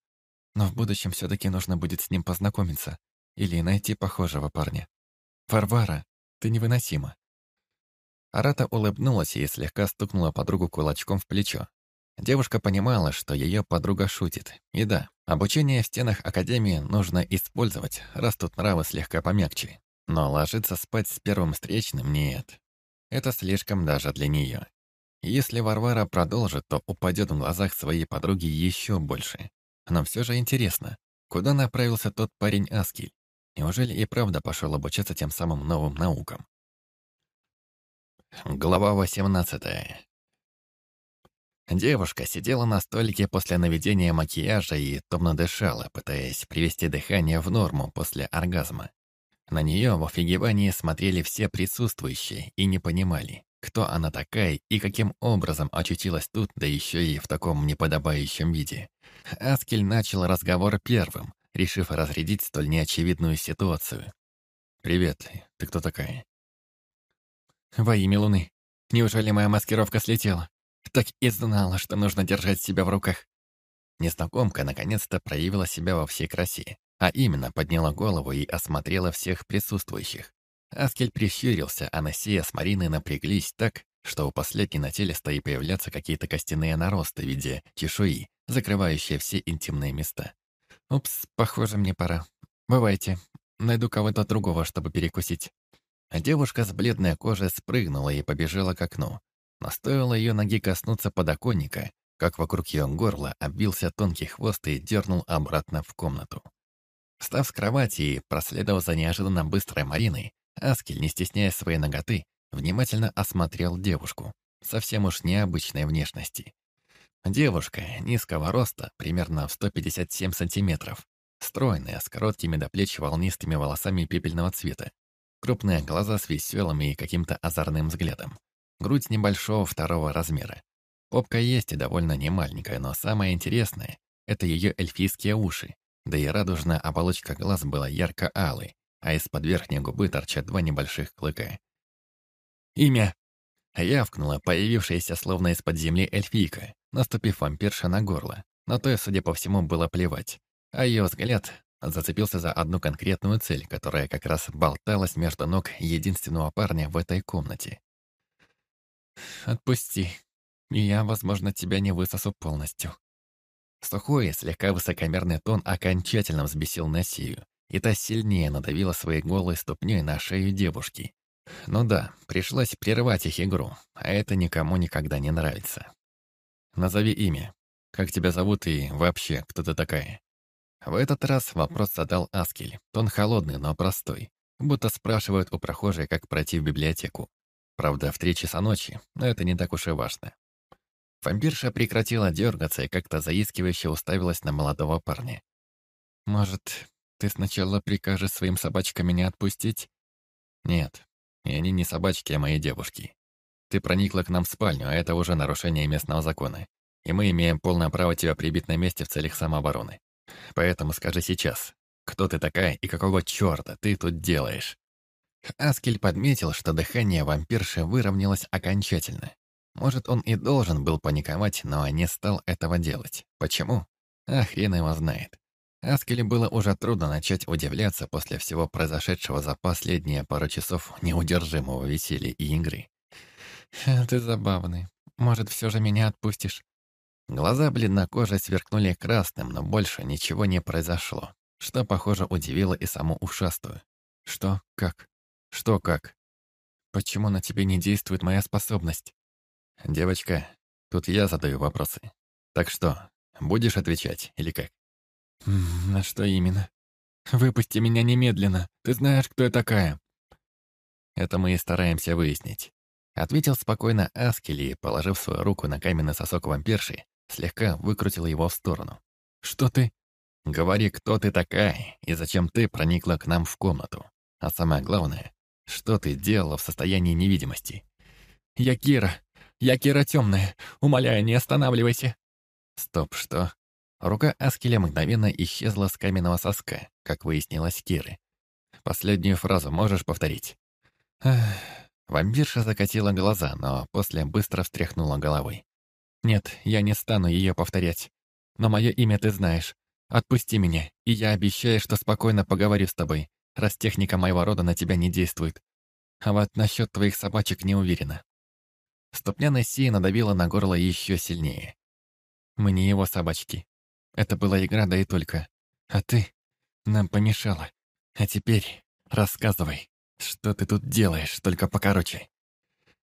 Но в будущем все-таки нужно будет с ним познакомиться или найти похожего парня. Варвара, ты невыносима. Арата улыбнулась и слегка стукнула подругу кулачком в плечо. Девушка понимала, что ее подруга шутит. И да, обучение в стенах Академии нужно использовать, раз тут нравы слегка помягче. Но ложиться спать с первым встречным нет. Это слишком даже для нее. Если Варвара продолжит, то упадет в глазах своей подруги еще больше. Но все же интересно, куда направился тот парень Аскиль? Неужели и правда пошел обучаться тем самым новым наукам? Глава 18 Девушка сидела на столике после наведения макияжа и томно дышала, пытаясь привести дыхание в норму после оргазма. На нее в офигевании смотрели все присутствующие и не понимали, кто она такая и каким образом очутилась тут, да еще и в таком неподобающем виде. Аскель начал разговор первым, решив разрядить столь неочевидную ситуацию. «Привет, ты кто такая?» «Во имя Луны. Неужели моя маскировка слетела? Так и знала, что нужно держать себя в руках». Незнакомка наконец-то проявила себя во всей красе, а именно подняла голову и осмотрела всех присутствующих. Аскель прищурился, а Насия с Мариной напряглись так, что у последней на теле стали появляться какие-то костяные наросты в виде чешуи, закрывающие все интимные места. «Упс, похоже, мне пора. Бывайте. Найду кого-то другого, чтобы перекусить». А девушка с бледной кожей спрыгнула и побежала к окну. Но стоило ее ноги коснуться подоконника, как вокруг ее горла обился тонкий хвост и дернул обратно в комнату. Встав с кровати и проследовав за неожиданно быстрой Мариной, Аскель, не стесняя своей ноготы, внимательно осмотрел девушку, совсем уж необычной внешности. Девушка низкого роста, примерно в 157 сантиметров, стройная, с короткими до плеч волнистыми волосами пепельного цвета, крупные глаза с веселым и каким-то озорным взглядом, грудь небольшого второго размера. Попка есть и довольно немаленькая, но самое интересное — это ее эльфийские уши, да и радужная оболочка глаз была ярко-алой, а из-под верхней губы торчат два небольших клыка. «Имя!» Явкнула появившаяся словно из-под земли эльфийка, наступив вампирша на горло. Но то, судя по всему, было плевать. А ее взгляд зацепился за одну конкретную цель, которая как раз болталась между ног единственного парня в этой комнате. «Отпусти, и я, возможно, тебя не высосу полностью». Сухой, слегка высокомерный тон окончательно взбесил Насию, и та сильнее надавила своей голой ступней на шею девушки. Ну да, пришлось прервать их игру, а это никому никогда не нравится. Назови имя. Как тебя зовут и вообще, кто ты такая? В этот раз вопрос задал Аскель. Тон холодный, но простой. Будто спрашивают у прохожей, как пройти в библиотеку. Правда, в три часа ночи, но это не так уж и важно. Вампирша прекратила дергаться и как-то заискивающе уставилась на молодого парня. «Может, ты сначала прикажешь своим собачкам меня отпустить?» «Нет, и они не собачки, а мои девушки. Ты проникла к нам в спальню, а это уже нарушение местного закона. И мы имеем полное право тебя прибить на месте в целях самообороны. Поэтому скажи сейчас, кто ты такая и какого черта ты тут делаешь?» Аскель подметил, что дыхание вампирши выровнялось окончательно. Может, он и должен был паниковать, но не стал этого делать. Почему? А хрен его знает. Аскеле было уже трудно начать удивляться после всего произошедшего за последние пару часов неудержимого веселья и игры. «Ты забавный. Может, все же меня отпустишь?» Глаза бледнокожей сверкнули красным, но больше ничего не произошло, что, похоже, удивило и саму ушастую. «Что? Как? Что как? Почему на тебе не действует моя способность?» «Девочка, тут я задаю вопросы. Так что, будешь отвечать или как?» «На что именно? Выпусти меня немедленно. Ты знаешь, кто я такая?» «Это мы и стараемся выяснить», — ответил спокойно Аскели, положив свою руку на каменный сосок вампирши, слегка выкрутил его в сторону. «Что ты?» «Говори, кто ты такая и зачем ты проникла к нам в комнату. А самое главное, что ты делала в состоянии невидимости?» «Я Кира. Я Кира Темная. Умоляю, не останавливайся». «Стоп, что?» Рука Аскеля мгновенно исчезла с каменного соска, как выяснилось Киры. «Последнюю фразу можешь повторить?» Эх, Вампирша закатила глаза, но после быстро встряхнула головой. «Нет, я не стану ее повторять. Но мое имя ты знаешь. Отпусти меня, и я обещаю, что спокойно поговорю с тобой, раз техника моего рода на тебя не действует. А вот насчет твоих собачек не уверена». Ступня Нессии надавила на горло еще сильнее. «Мы не его собачки. Это была игра, да и только. А ты нам помешала. А теперь рассказывай, что ты тут делаешь, только покороче».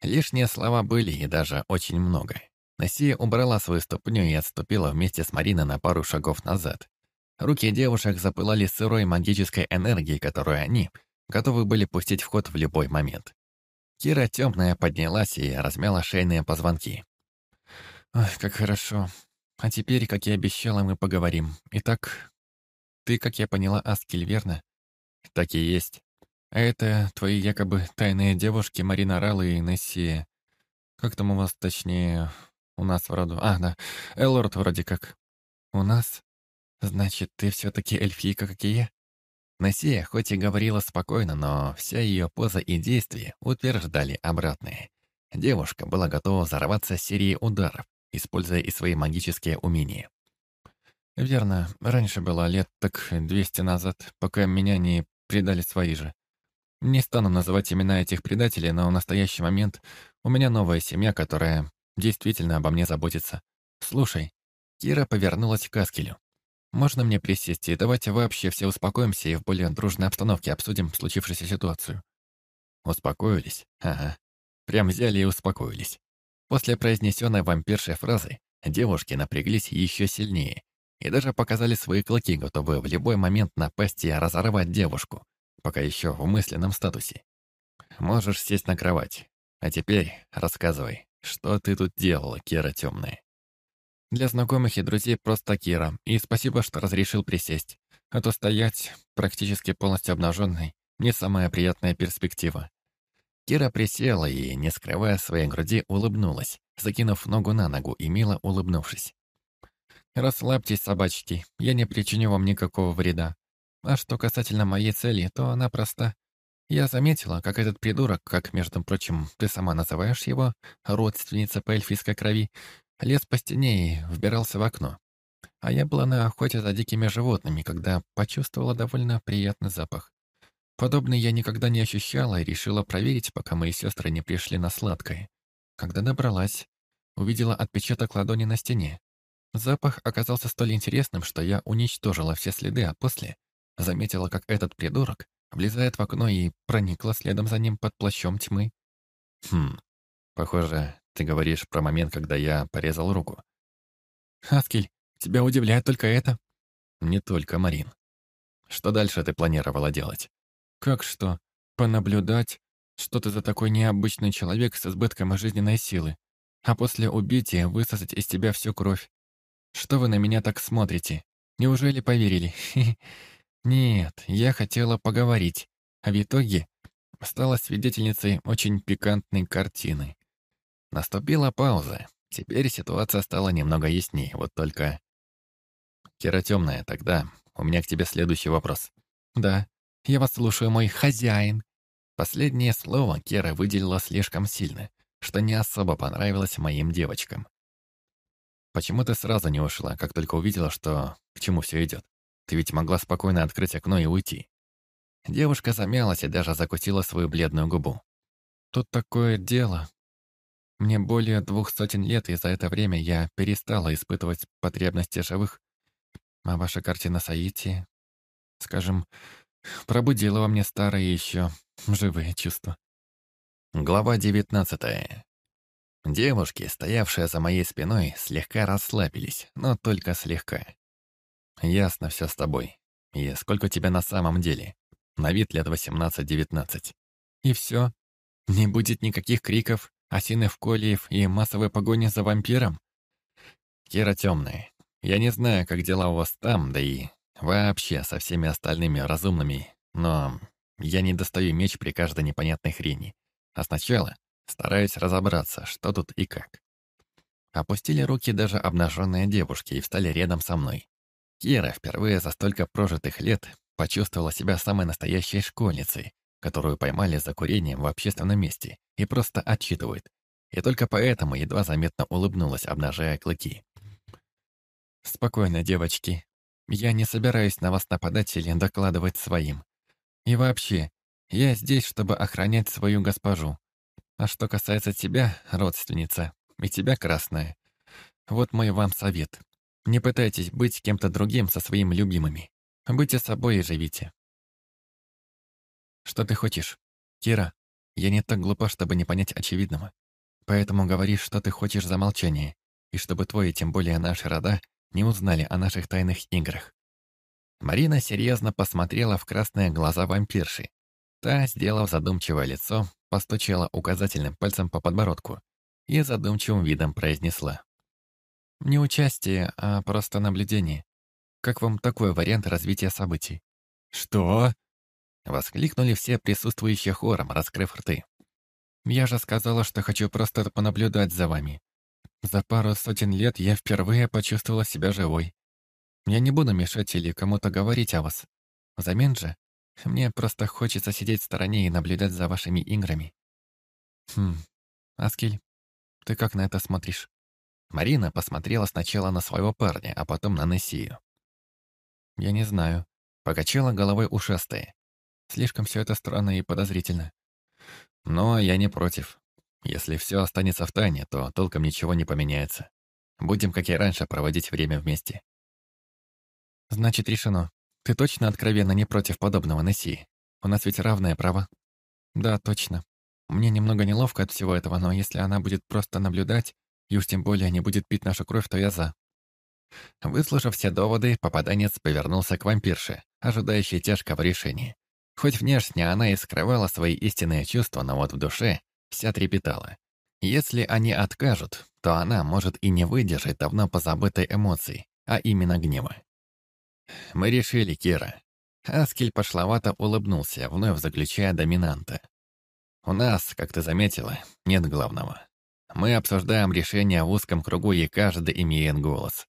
Лишние слова были, и даже очень много. Насия убрала свою ступню и отступила вместе с Мариной на пару шагов назад. Руки девушек запылали сырой магической энергией, которую они готовы были пустить в ход в любой момент. Кира темная поднялась и размяла шейные позвонки. «Ой, как хорошо. А теперь, как я обещала, мы поговорим. Итак, ты, как я поняла, Аскель, верно? Так и есть. А это твои якобы тайные девушки Марина Рал и Нессия. Как там у вас, точнее, у нас в роду? А, да, Эллорд вроде как. У нас? Значит, ты все-таки эльфийка, как и я? Нессия хоть и говорила спокойно, но вся ее поза и действия утверждали обратное. Девушка была готова взорваться серией ударов, используя и свои магические умения. «Верно. Раньше было лет так двести назад, пока меня не предали свои же. Не стану называть имена этих предателей, но в настоящий момент у меня новая семья, которая действительно обо мне заботится. Слушай». Кира повернулась к Аскелю. «Можно мне присесть, и давайте вообще все успокоимся и в более дружной обстановке обсудим случившуюся ситуацию». Успокоились? Ага. Прям взяли и успокоились. После произнесенной вампиршей фразы девушки напряглись еще сильнее и даже показали свои клыки, готовые в любой момент напасть и разорвать девушку, пока еще в мысленном статусе. Можешь сесть на кровать. А теперь рассказывай, что ты тут делала, Кира Темная? Для знакомых и друзей просто Кира, и спасибо, что разрешил присесть. А то стоять, практически полностью обнаженной, не самая приятная перспектива. Кира присела и, не скрывая своей груди, улыбнулась, закинув ногу на ногу и мило улыбнувшись. «Расслабьтесь, собачки, я не причиню вам никакого вреда. А что касательно моей цели, то она проста. Я заметила, как этот придурок, как, между прочим, ты сама называешь его, родственница по эльфийской крови, лез по стене и вбирался в окно. А я была на охоте за дикими животными, когда почувствовала довольно приятный запах. Подобное я никогда не ощущала и решила проверить, пока мои сестры не пришли на сладкое. Когда добралась, увидела отпечаток ладони на стене. Запах оказался столь интересным, что я уничтожила все следы, а после заметила, как этот придурок влезает в окно и проникла следом за ним под плащом тьмы. Хм, похоже, ты говоришь про момент, когда я порезал руку. Аскель, тебя удивляет только это? Не только, Марин. Что дальше ты планировала делать? «Как что? Понаблюдать? Что ты за такой необычный человек с избытком жизненной силы? а после убития высосать из тебя всю кровь. Что вы на меня так смотрите? Неужели поверили? Нет, я хотела поговорить, а в итоге стала свидетельницей очень пикантной картины. Наступила пауза. Теперь ситуация стала немного яснее, вот только... Кира темная, тогда у меня к тебе следующий вопрос. Да, я вас слушаю, мой хозяин. Последнее слово Кира выделила слишком сильно, что не особо понравилось моим девочкам. Почему ты сразу не ушла, как только увидела, что к чему все идет? Ты ведь могла спокойно открыть окно и уйти. Девушка замялась и даже закусила свою бледную губу. Тут такое дело. Мне более двух сотен лет, и за это время я перестала испытывать потребности живых. А ваша картина Саити, скажем, пробудила во мне старые еще живые чувства. Глава девятнадцатая. Девушки, стоявшие за моей спиной, слегка расслабились, но только слегка. Ясно все с тобой. И сколько тебя на самом деле? На вид лет 18-19. И все. Не будет никаких криков, осиных кольев и массовой погони за вампиром? Кира темная. Я не знаю, как дела у вас там, да и вообще со всеми остальными разумными, но я не достаю меч при каждой непонятной хрени. А сначала стараюсь разобраться, что тут и как. Опустили руки даже обнаженные девушки и встали рядом со мной. Кира впервые за столько прожитых лет почувствовала себя самой настоящей школьницей, которую поймали за курением в общественном месте и просто отчитывают. И только поэтому едва заметно улыбнулась, обнажая клыки. «Спокойно, девочки. Я не собираюсь на вас нападать или докладывать своим. И вообще, я здесь, чтобы охранять свою госпожу. А что касается тебя, родственница, и тебя, красная, вот мой вам совет. Не пытайтесь быть кем-то другим со своими любимыми. Будьте собой и живите. Что ты хочешь? Кира, я не так глупа, чтобы не понять очевидного. Поэтому говори, что ты хочешь за молчание, и чтобы твои, тем более наши рода, не узнали о наших тайных играх. Марина серьезно посмотрела в красные глаза вампирши. Та, сделав задумчивое лицо, постучала указательным пальцем по подбородку и задумчивым видом произнесла. Не участие, а просто наблюдение. Как вам такой вариант развития событий? Что? Воскликнули все присутствующие хором, раскрыв рты. Я же сказала, что хочу просто понаблюдать за вами. За пару сотен лет я впервые почувствовала себя живой. Я не буду мешать или кому-то говорить о вас. Взамен же, мне просто хочется сидеть в стороне и наблюдать за вашими играми. Хм, Аскель, ты как на это смотришь? Марина посмотрела сначала на своего парня, а потом на Нессию. «Я не знаю», — покачала головой ушастая. «Слишком все это странно и подозрительно». «Но я не против. Если все останется в тайне, то толком ничего не поменяется. Будем, как и раньше, проводить время вместе». «Значит, решено. Ты точно откровенно не против подобного, Несси? У нас ведь равное право?» «Да, точно. Мне немного неловко от всего этого, но если она будет просто наблюдать, и уж тем более не будет пить нашу кровь, то я за. Выслушав все доводы, попаданец повернулся к вампирше, ожидающей тяжкого решения. Хоть внешне она и скрывала свои истинные чувства, но вот в душе вся трепетала. Если они откажут, то она может и не выдержать давно позабытой эмоции, а именно гнева. «Мы решили, Кира». Аскель пошловато улыбнулся, вновь заключая доминанта. «У нас, как ты заметила, нет главного. Мы обсуждаем решение в узком кругу, и каждый имеет голос.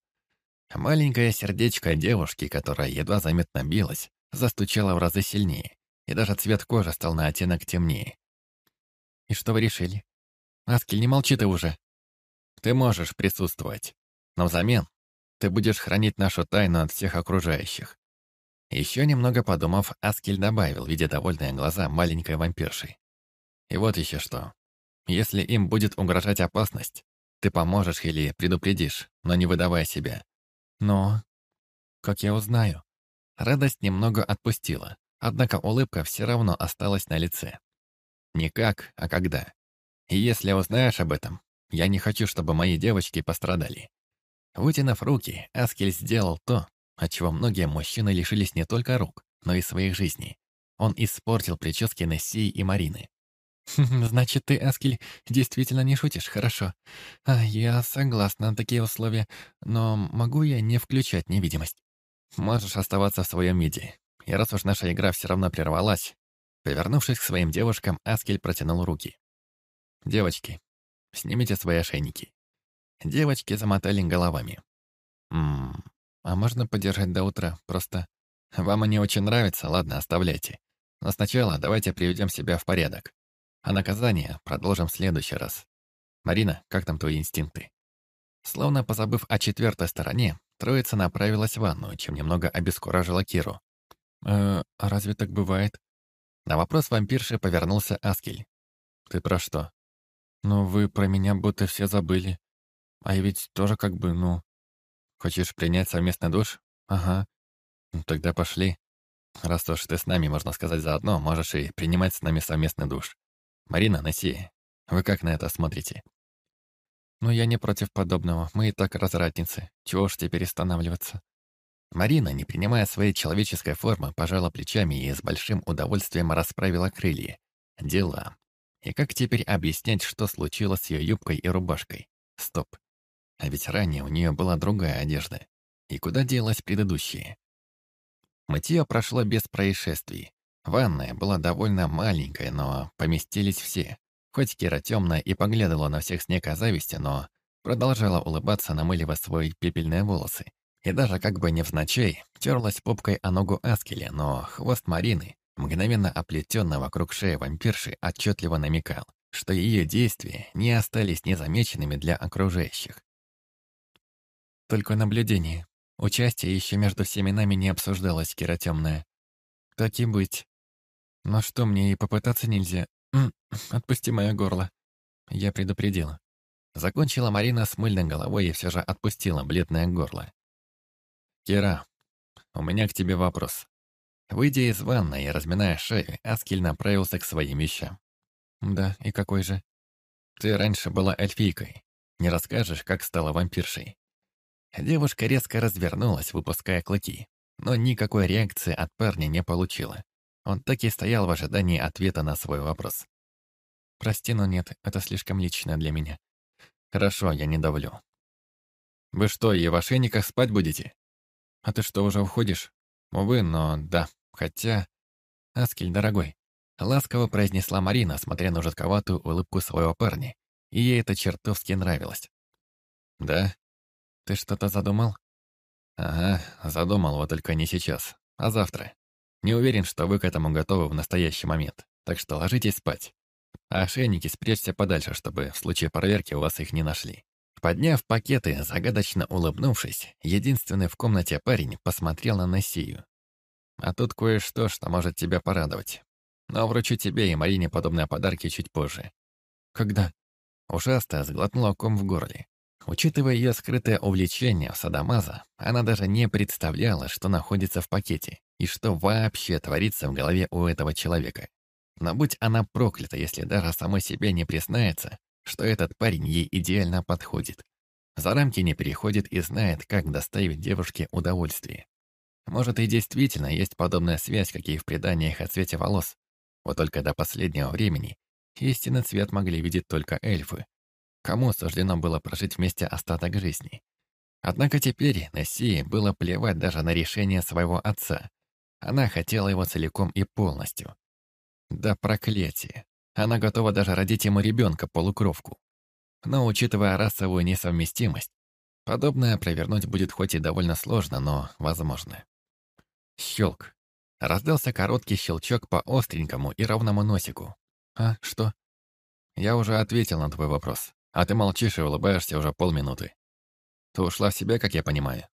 Маленькое сердечко девушки, которая едва заметно билась, застучало в разы сильнее, и даже цвет кожи стал на оттенок темнее. «И что вы решили? Аскель, не молчи ты уже!» «Ты можешь присутствовать, но взамен ты будешь хранить нашу тайну от всех окружающих». Еще немного подумав, Аскель добавил, видя довольные глаза маленькой вампирши. «И вот еще что. Если им будет угрожать опасность, ты поможешь или предупредишь, но не выдавай себя. Но... Как я узнаю? Радость немного отпустила, однако улыбка все равно осталась на лице. Не как, а когда. И если узнаешь об этом, я не хочу, чтобы мои девочки пострадали. Вытянув руки, Аскель сделал то, от чего многие мужчины лишились не только рук, но и своих жизней. Он испортил прически Нессии и Марины. «Значит, ты, Аскель, действительно не шутишь, хорошо. А, я согласна на такие условия, но могу я не включать невидимость?» «Можешь оставаться в своем виде. И раз уж наша игра все равно прервалась...» Повернувшись к своим девушкам, Аскель протянул руки. «Девочки, снимите свои ошейники». Девочки замотали головами. «Ммм, а можно подержать до утра? Просто вам они очень нравятся, ладно, оставляйте. Но сначала давайте приведем себя в порядок. А наказание продолжим в следующий раз. Марина, как там твои инстинкты? Словно позабыв о четвертой стороне, троица направилась в ванну, чем немного обескуражила Киру. «Э, а разве так бывает?» На вопрос вампирши повернулся Аскель. «Ты про что?» «Ну, вы про меня будто все забыли. А я ведь тоже как бы, ну...» «Хочешь принять совместный душ?» «Ага». Ну, «Тогда пошли. Раз уж ты с нами, можно сказать, заодно, можешь и принимать с нами совместный душ. Марина, Наси, вы как на это смотрите?» «Ну, я не против подобного. Мы и так разратницы. Чего ж теперь останавливаться?» Марина, не принимая своей человеческой формы, пожала плечами и с большим удовольствием расправила крылья. Дела. И как теперь объяснять, что случилось с ее юбкой и рубашкой? Стоп. А ведь ранее у нее была другая одежда. И куда делась предыдущая? Мытье прошло без происшествий. Ванная была довольно маленькая, но поместились все. Хоть Кира темная и поглядывала на всех с некой зависти, но продолжала улыбаться, намыливая свои пепельные волосы. И даже как бы невзначай, терлась попкой о ногу Аскеля, но хвост Марины, мгновенно оплетенный вокруг шеи вампирши, отчетливо намекал, что ее действия не остались незамеченными для окружающих. Только наблюдение. Участие еще между всеми нами не обсуждалось, Кира темная. Так и быть. Но что, мне и попытаться нельзя? Отпусти мое горло. Я предупредила. Закончила Марина с мыльной головой и все же отпустила бледное горло. «Кира, у меня к тебе вопрос». Выйдя из ванной и разминая шею, Аскель направился к своим вещам. «Да, и какой же?» «Ты раньше была эльфийкой. Не расскажешь, как стала вампиршей?» Девушка резко развернулась, выпуская клыки, но никакой реакции от парня не получила. Он так и стоял в ожидании ответа на свой вопрос. «Прости, но нет, это слишком личное для меня». «Хорошо, я не давлю». «Вы что, и в ошейниках спать будете?» «А ты что, уже уходишь?» «Увы, но да. Хотя...» «Аскель, дорогой», — ласково произнесла Марина, смотря на жутковатую улыбку своего парня. И ей это чертовски нравилось. «Да? Ты что-то задумал?» «Ага, задумал, вот только не сейчас, а завтра. Не уверен, что вы к этому готовы в настоящий момент, так что ложитесь спать. А ошейники спрячьте подальше, чтобы в случае проверки у вас их не нашли». Подняв пакеты, загадочно улыбнувшись, единственный в комнате парень посмотрел на Нессию. «А тут кое-что, что может тебя порадовать. Но вручу тебе и Марине подобные подарки чуть позже». «Когда?» Ушастая сглотнула ком в горле. Учитывая ее скрытое увлечение в садомаза, она даже не представляла, что находится в пакете и что вообще творится в голове у этого человека. Но будь она проклята, если даже самой себе не признается, что этот парень ей идеально подходит. За рамки не переходит и знает, как доставить девушке удовольствие. Может, и действительно есть подобная связь, как и в преданиях о цвете волос. Вот только до последнего времени истинный цвет могли видеть только эльфы. Кому суждено было прожить вместе остаток жизни. Однако теперь Нессии было плевать даже на решение своего отца. Она хотела его целиком и полностью. Да проклятие. Она готова даже родить ему ребенка-полукровку. Но, учитывая расовую несовместимость, подобное провернуть будет хоть и довольно сложно, но возможно. Щелк. Раздался короткий щелчок по остренькому и ровному носику. «А, что?» «Я уже ответил на твой вопрос, а ты молчишь и улыбаешься уже полминуты. Ты ушла в себя, как я понимаю?»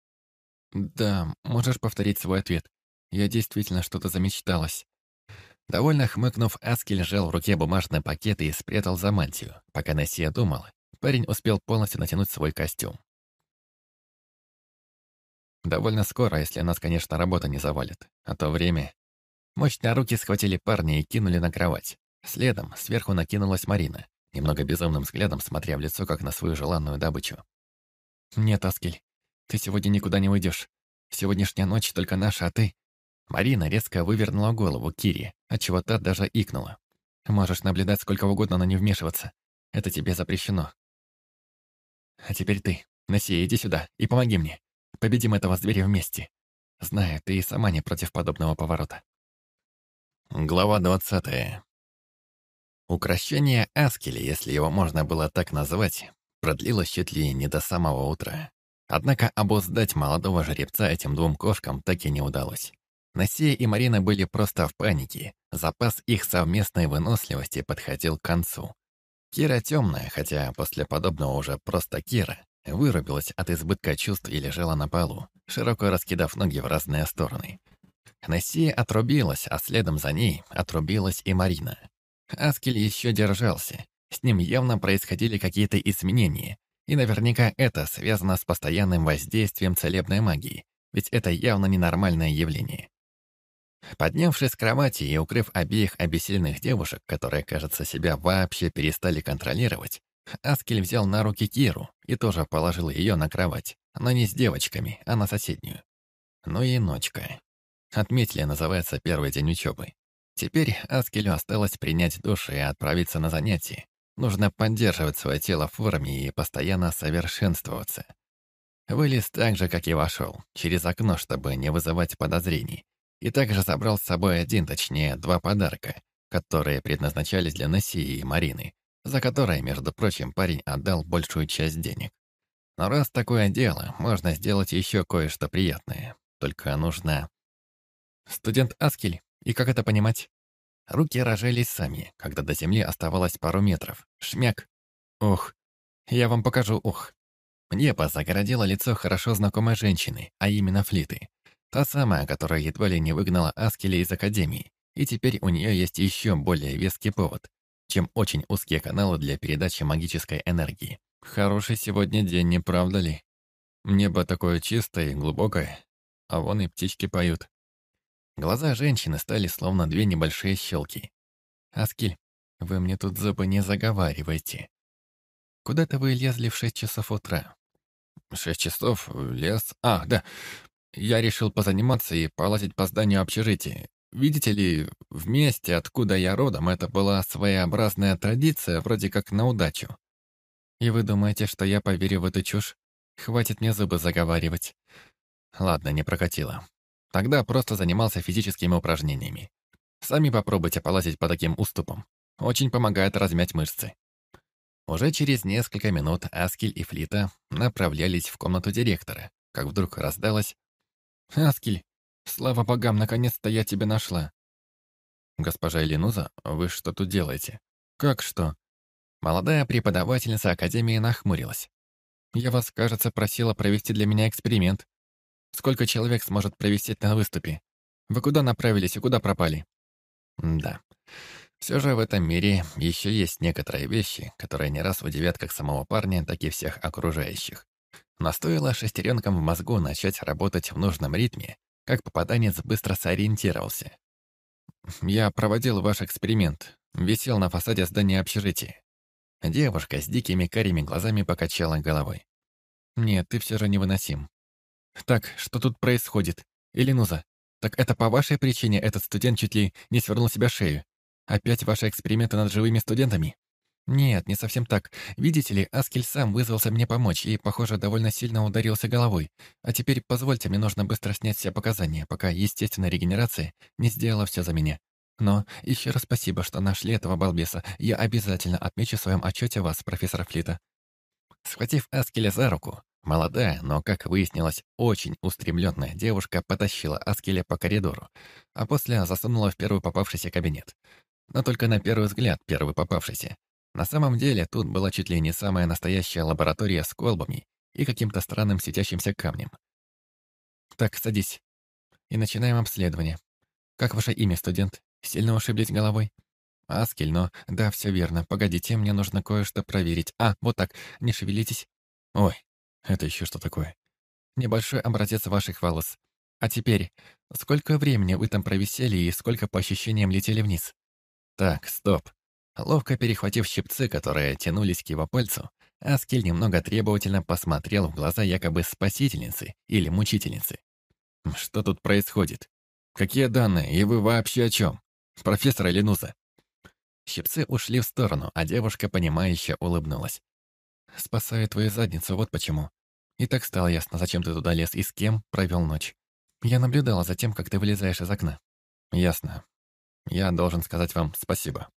«Да, можешь повторить свой ответ. Я действительно что-то замечталась». Довольно хмыкнув, Аскель сжал в руке бумажный пакет и спрятал за мантию. Пока Нессия думал, парень успел полностью натянуть свой костюм. Довольно скоро, если нас, конечно, работа не завалит. А то время... Мощные руки схватили парня и кинули на кровать. Следом сверху накинулась Марина, немного безумным взглядом смотря в лицо, как на свою желанную добычу. «Нет, Аскель, ты сегодня никуда не уйдешь. Сегодняшняя ночь только наша, а ты...» Марина резко вывернула голову Кире, отчего та даже икнула. Можешь наблюдать сколько угодно, но не вмешиваться. Это тебе запрещено. А теперь ты, Насия, иди сюда и помоги мне. Победим этого зверя вместе. Знаю, ты и сама не против подобного поворота. Глава двадцатая. Укращение Аскели, если его можно было так назвать, продлилось чуть ли не до самого утра. Однако обуздать молодого жеребца этим двум кошкам так и не удалось. Насия и Марина были просто в панике. Запас их совместной выносливости подходил к концу. Кира темная, хотя после подобного уже просто Кира, вырубилась от избытка чувств и лежала на полу, широко раскидав ноги в разные стороны. Насия отрубилась, а следом за ней отрубилась и Марина. Аскель еще держался. С ним явно происходили какие-то изменения. И наверняка это связано с постоянным воздействием целебной магии, ведь это явно ненормальное явление. Поднявшись с кровати и укрыв обеих обессиленных девушек, которые, кажется, себя вообще перестали контролировать, Аскель взял на руки Киру и тоже положил ее на кровать, но не с девочками, а на соседнюю. Ну и ночка. Отметили, называется первый день учебы. Теперь Аскелю осталось принять душ и отправиться на занятия. Нужно поддерживать свое тело в форме и постоянно совершенствоваться. Вылез так же, как и вошел, через окно, чтобы не вызывать подозрений. И также забрал с собой один, точнее, два подарка, которые предназначались для Нессии и Марины, за которые, между прочим, парень отдал большую часть денег. Но раз такое дело, можно сделать еще кое-что приятное. Только нужно... Студент Аскель и как это понимать? Руки рожались сами, когда до земли оставалось пару метров. Шмяк. Ух. Я вам покажу ух. Небо загородило лицо хорошо знакомой женщины, а именно Флиты. Та самая, которая едва ли не выгнала Аскеля из Академии. И теперь у нее есть еще более веский повод, чем очень узкие каналы для передачи магической энергии. Хороший сегодня день, не правда ли? Небо такое чистое и глубокое, а вон и птички поют. Глаза женщины стали словно две небольшие щелки. «Аскиль, вы мне тут зубы не заговаривайте. Куда-то вы лезли в шесть часов утра». «Шесть часов? Лес? А, да. Я решил позаниматься и полазить по зданию общежития. Видите ли, в месте, откуда я родом, это была своеобразная традиция, вроде как на удачу. И вы думаете, что я поверю в эту чушь? Хватит мне зубы заговаривать. Ладно, не прокатило. Тогда просто занимался физическими упражнениями. Сами попробуйте полазить по таким уступам. Очень помогает размять мышцы. Уже через несколько минут Аскель и Флита направлялись в комнату директора, как вдруг раздалось «Аскель, слава богам, наконец-то я тебя нашла!» «Госпожа Элинуза, вы что тут делаете?» «Как что?» Молодая преподавательница Академии нахмурилась. «Я вас, кажется, просила провести для меня эксперимент. Сколько человек сможет провести на выступе? Вы куда направились и куда пропали? Да. Все же в этом мире еще есть некоторые вещи, которые не раз удивят как самого парня, так и всех окружающих. Но стоило шестеренкам в мозгу начать работать в нужном ритме, как попаданец быстро сориентировался. «Я проводил ваш эксперимент. Висел на фасаде здания общежития». Девушка с дикими карими глазами покачала головой. «Нет, ты все же невыносим. «Так, что тут происходит? Элинуза, так это по вашей причине этот студент чуть ли не свернул себе шею? Опять ваши эксперименты над живыми студентами?» «Нет, не совсем так. Видите ли, Аскель сам вызвался мне помочь и, похоже, довольно сильно ударился головой. А теперь позвольте, мне нужно быстро снять все показания, пока естественная регенерация не сделала все за меня. Но еще раз спасибо, что нашли этого балбеса. Я обязательно отмечу в своем отчете вас, профессор Флита». Схватив Аскеля за руку, Молодая, но, как выяснилось, очень устремленная девушка потащила Аскеля по коридору, а после засунула в первый попавшийся кабинет. Но только на первый взгляд первый попавшийся. На самом деле тут была чуть ли не самая настоящая лаборатория с колбами и каким-то странным светящимся камнем. «Так, садись. И начинаем обследование. Как ваше имя, студент? Сильно ушиблись головой?» «Аскель, но... Да, все верно. Погодите, мне нужно кое-что проверить. А, вот так. Не шевелитесь. Ой, это еще что такое? Небольшой образец ваших волос. А теперь, сколько времени вы там провисели и сколько по ощущениям летели вниз? Так, стоп. Ловко перехватив щипцы, которые тянулись к его пальцу, Аскель немного требовательно посмотрел в глаза якобы спасительницы или мучительницы. «Что тут происходит? Какие данные? И вы вообще о чем? Профессор Эленуза?» Щипцы ушли в сторону, а девушка, понимающе улыбнулась. «Спасаю твою задницу, вот почему. И так стало ясно, зачем ты туда лез и с кем провел ночь. Я наблюдала за тем, как ты вылезаешь из окна». «Ясно. Я должен сказать вам спасибо».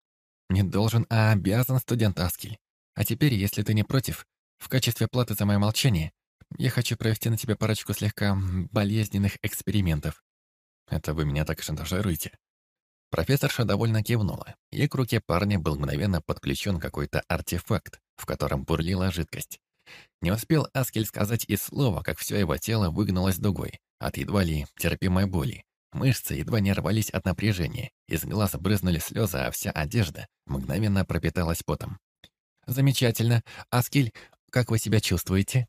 «Не должен, а обязан, студент Аскель. А теперь, если ты не против, в качестве платы за мое молчание, я хочу провести на тебе парочку слегка болезненных экспериментов». «Это вы меня так шантажируете?» Профессорша довольно кивнула, и к руке парня был мгновенно подключен какой-то артефакт, в котором бурлила жидкость. Не успел Аскель сказать и слова, как все его тело выгнулось дугой от едва ли терпимой боли. Мышцы едва не рвались от напряжения, из глаз брызнули слезы, а вся одежда мгновенно пропиталась потом. «Замечательно. Аскель, как вы себя чувствуете?»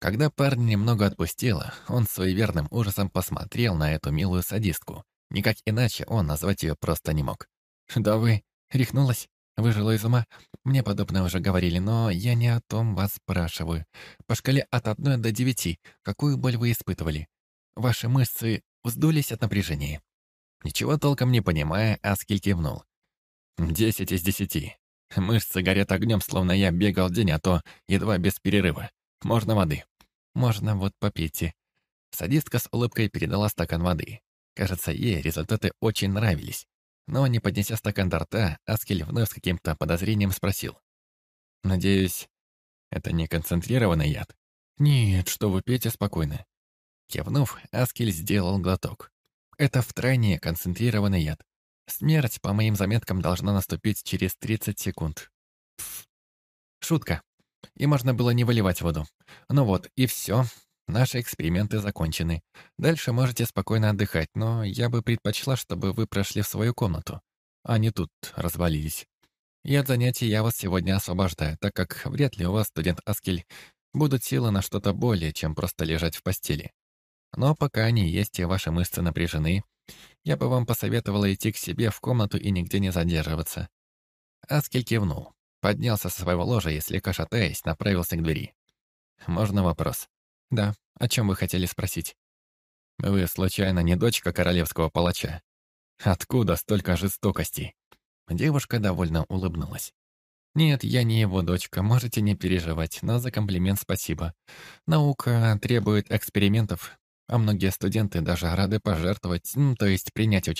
Когда парня немного отпустило, он с суеверным ужасом посмотрел на эту милую садистку, Никак иначе он назвать ее просто не мог. «Да вы...» Рехнулась? Выжила из ума? Мне подобное уже говорили, но я не о том вас спрашиваю. По шкале от одной до девяти, какую боль вы испытывали? Ваши мышцы вздулись от напряжения. Ничего толком не понимая, Аскель кивнул. «Десять из десяти. Мышцы горят огнем, словно я бегал день, а то едва без перерыва. Можно воды?» «Можно, вот попейте». Садистка с улыбкой передала стакан воды. Кажется, ей результаты очень нравились. Но, не поднеся стакан до рта, Аскель вновь с каким-то подозрением спросил. «Надеюсь, это не концентрированный яд?» «Нет, что вы пейте спокойно». Кивнув, Аскель сделал глоток. «Это втройне концентрированный яд. Смерть, по моим заметкам, должна наступить через 30 секунд». Пф. Шутка. И можно было не выливать воду. Ну вот, и все. Наши эксперименты закончены. Дальше можете спокойно отдыхать, но я бы предпочла, чтобы вы прошли в свою комнату, а не тут развалились. И от занятий я вас сегодня освобождаю, так как вряд ли у вас, студент Аскель, будут силы на что-то более, чем просто лежать в постели. Но пока они есть и ваши мышцы напряжены, я бы вам посоветовала идти к себе в комнату и нигде не задерживаться. Аскель кивнул, поднялся со своего ложа и, слегка шатаясь, направился к двери. «Можно вопрос?» «Да, о чем вы хотели спросить?» «Вы, случайно, не дочка королевского палача? Откуда столько жестокости?» Девушка довольно улыбнулась. «Нет, я не его дочка, можете не переживать, но за комплимент спасибо. Наука требует экспериментов, а многие студенты даже рады пожертвовать, то есть принять участие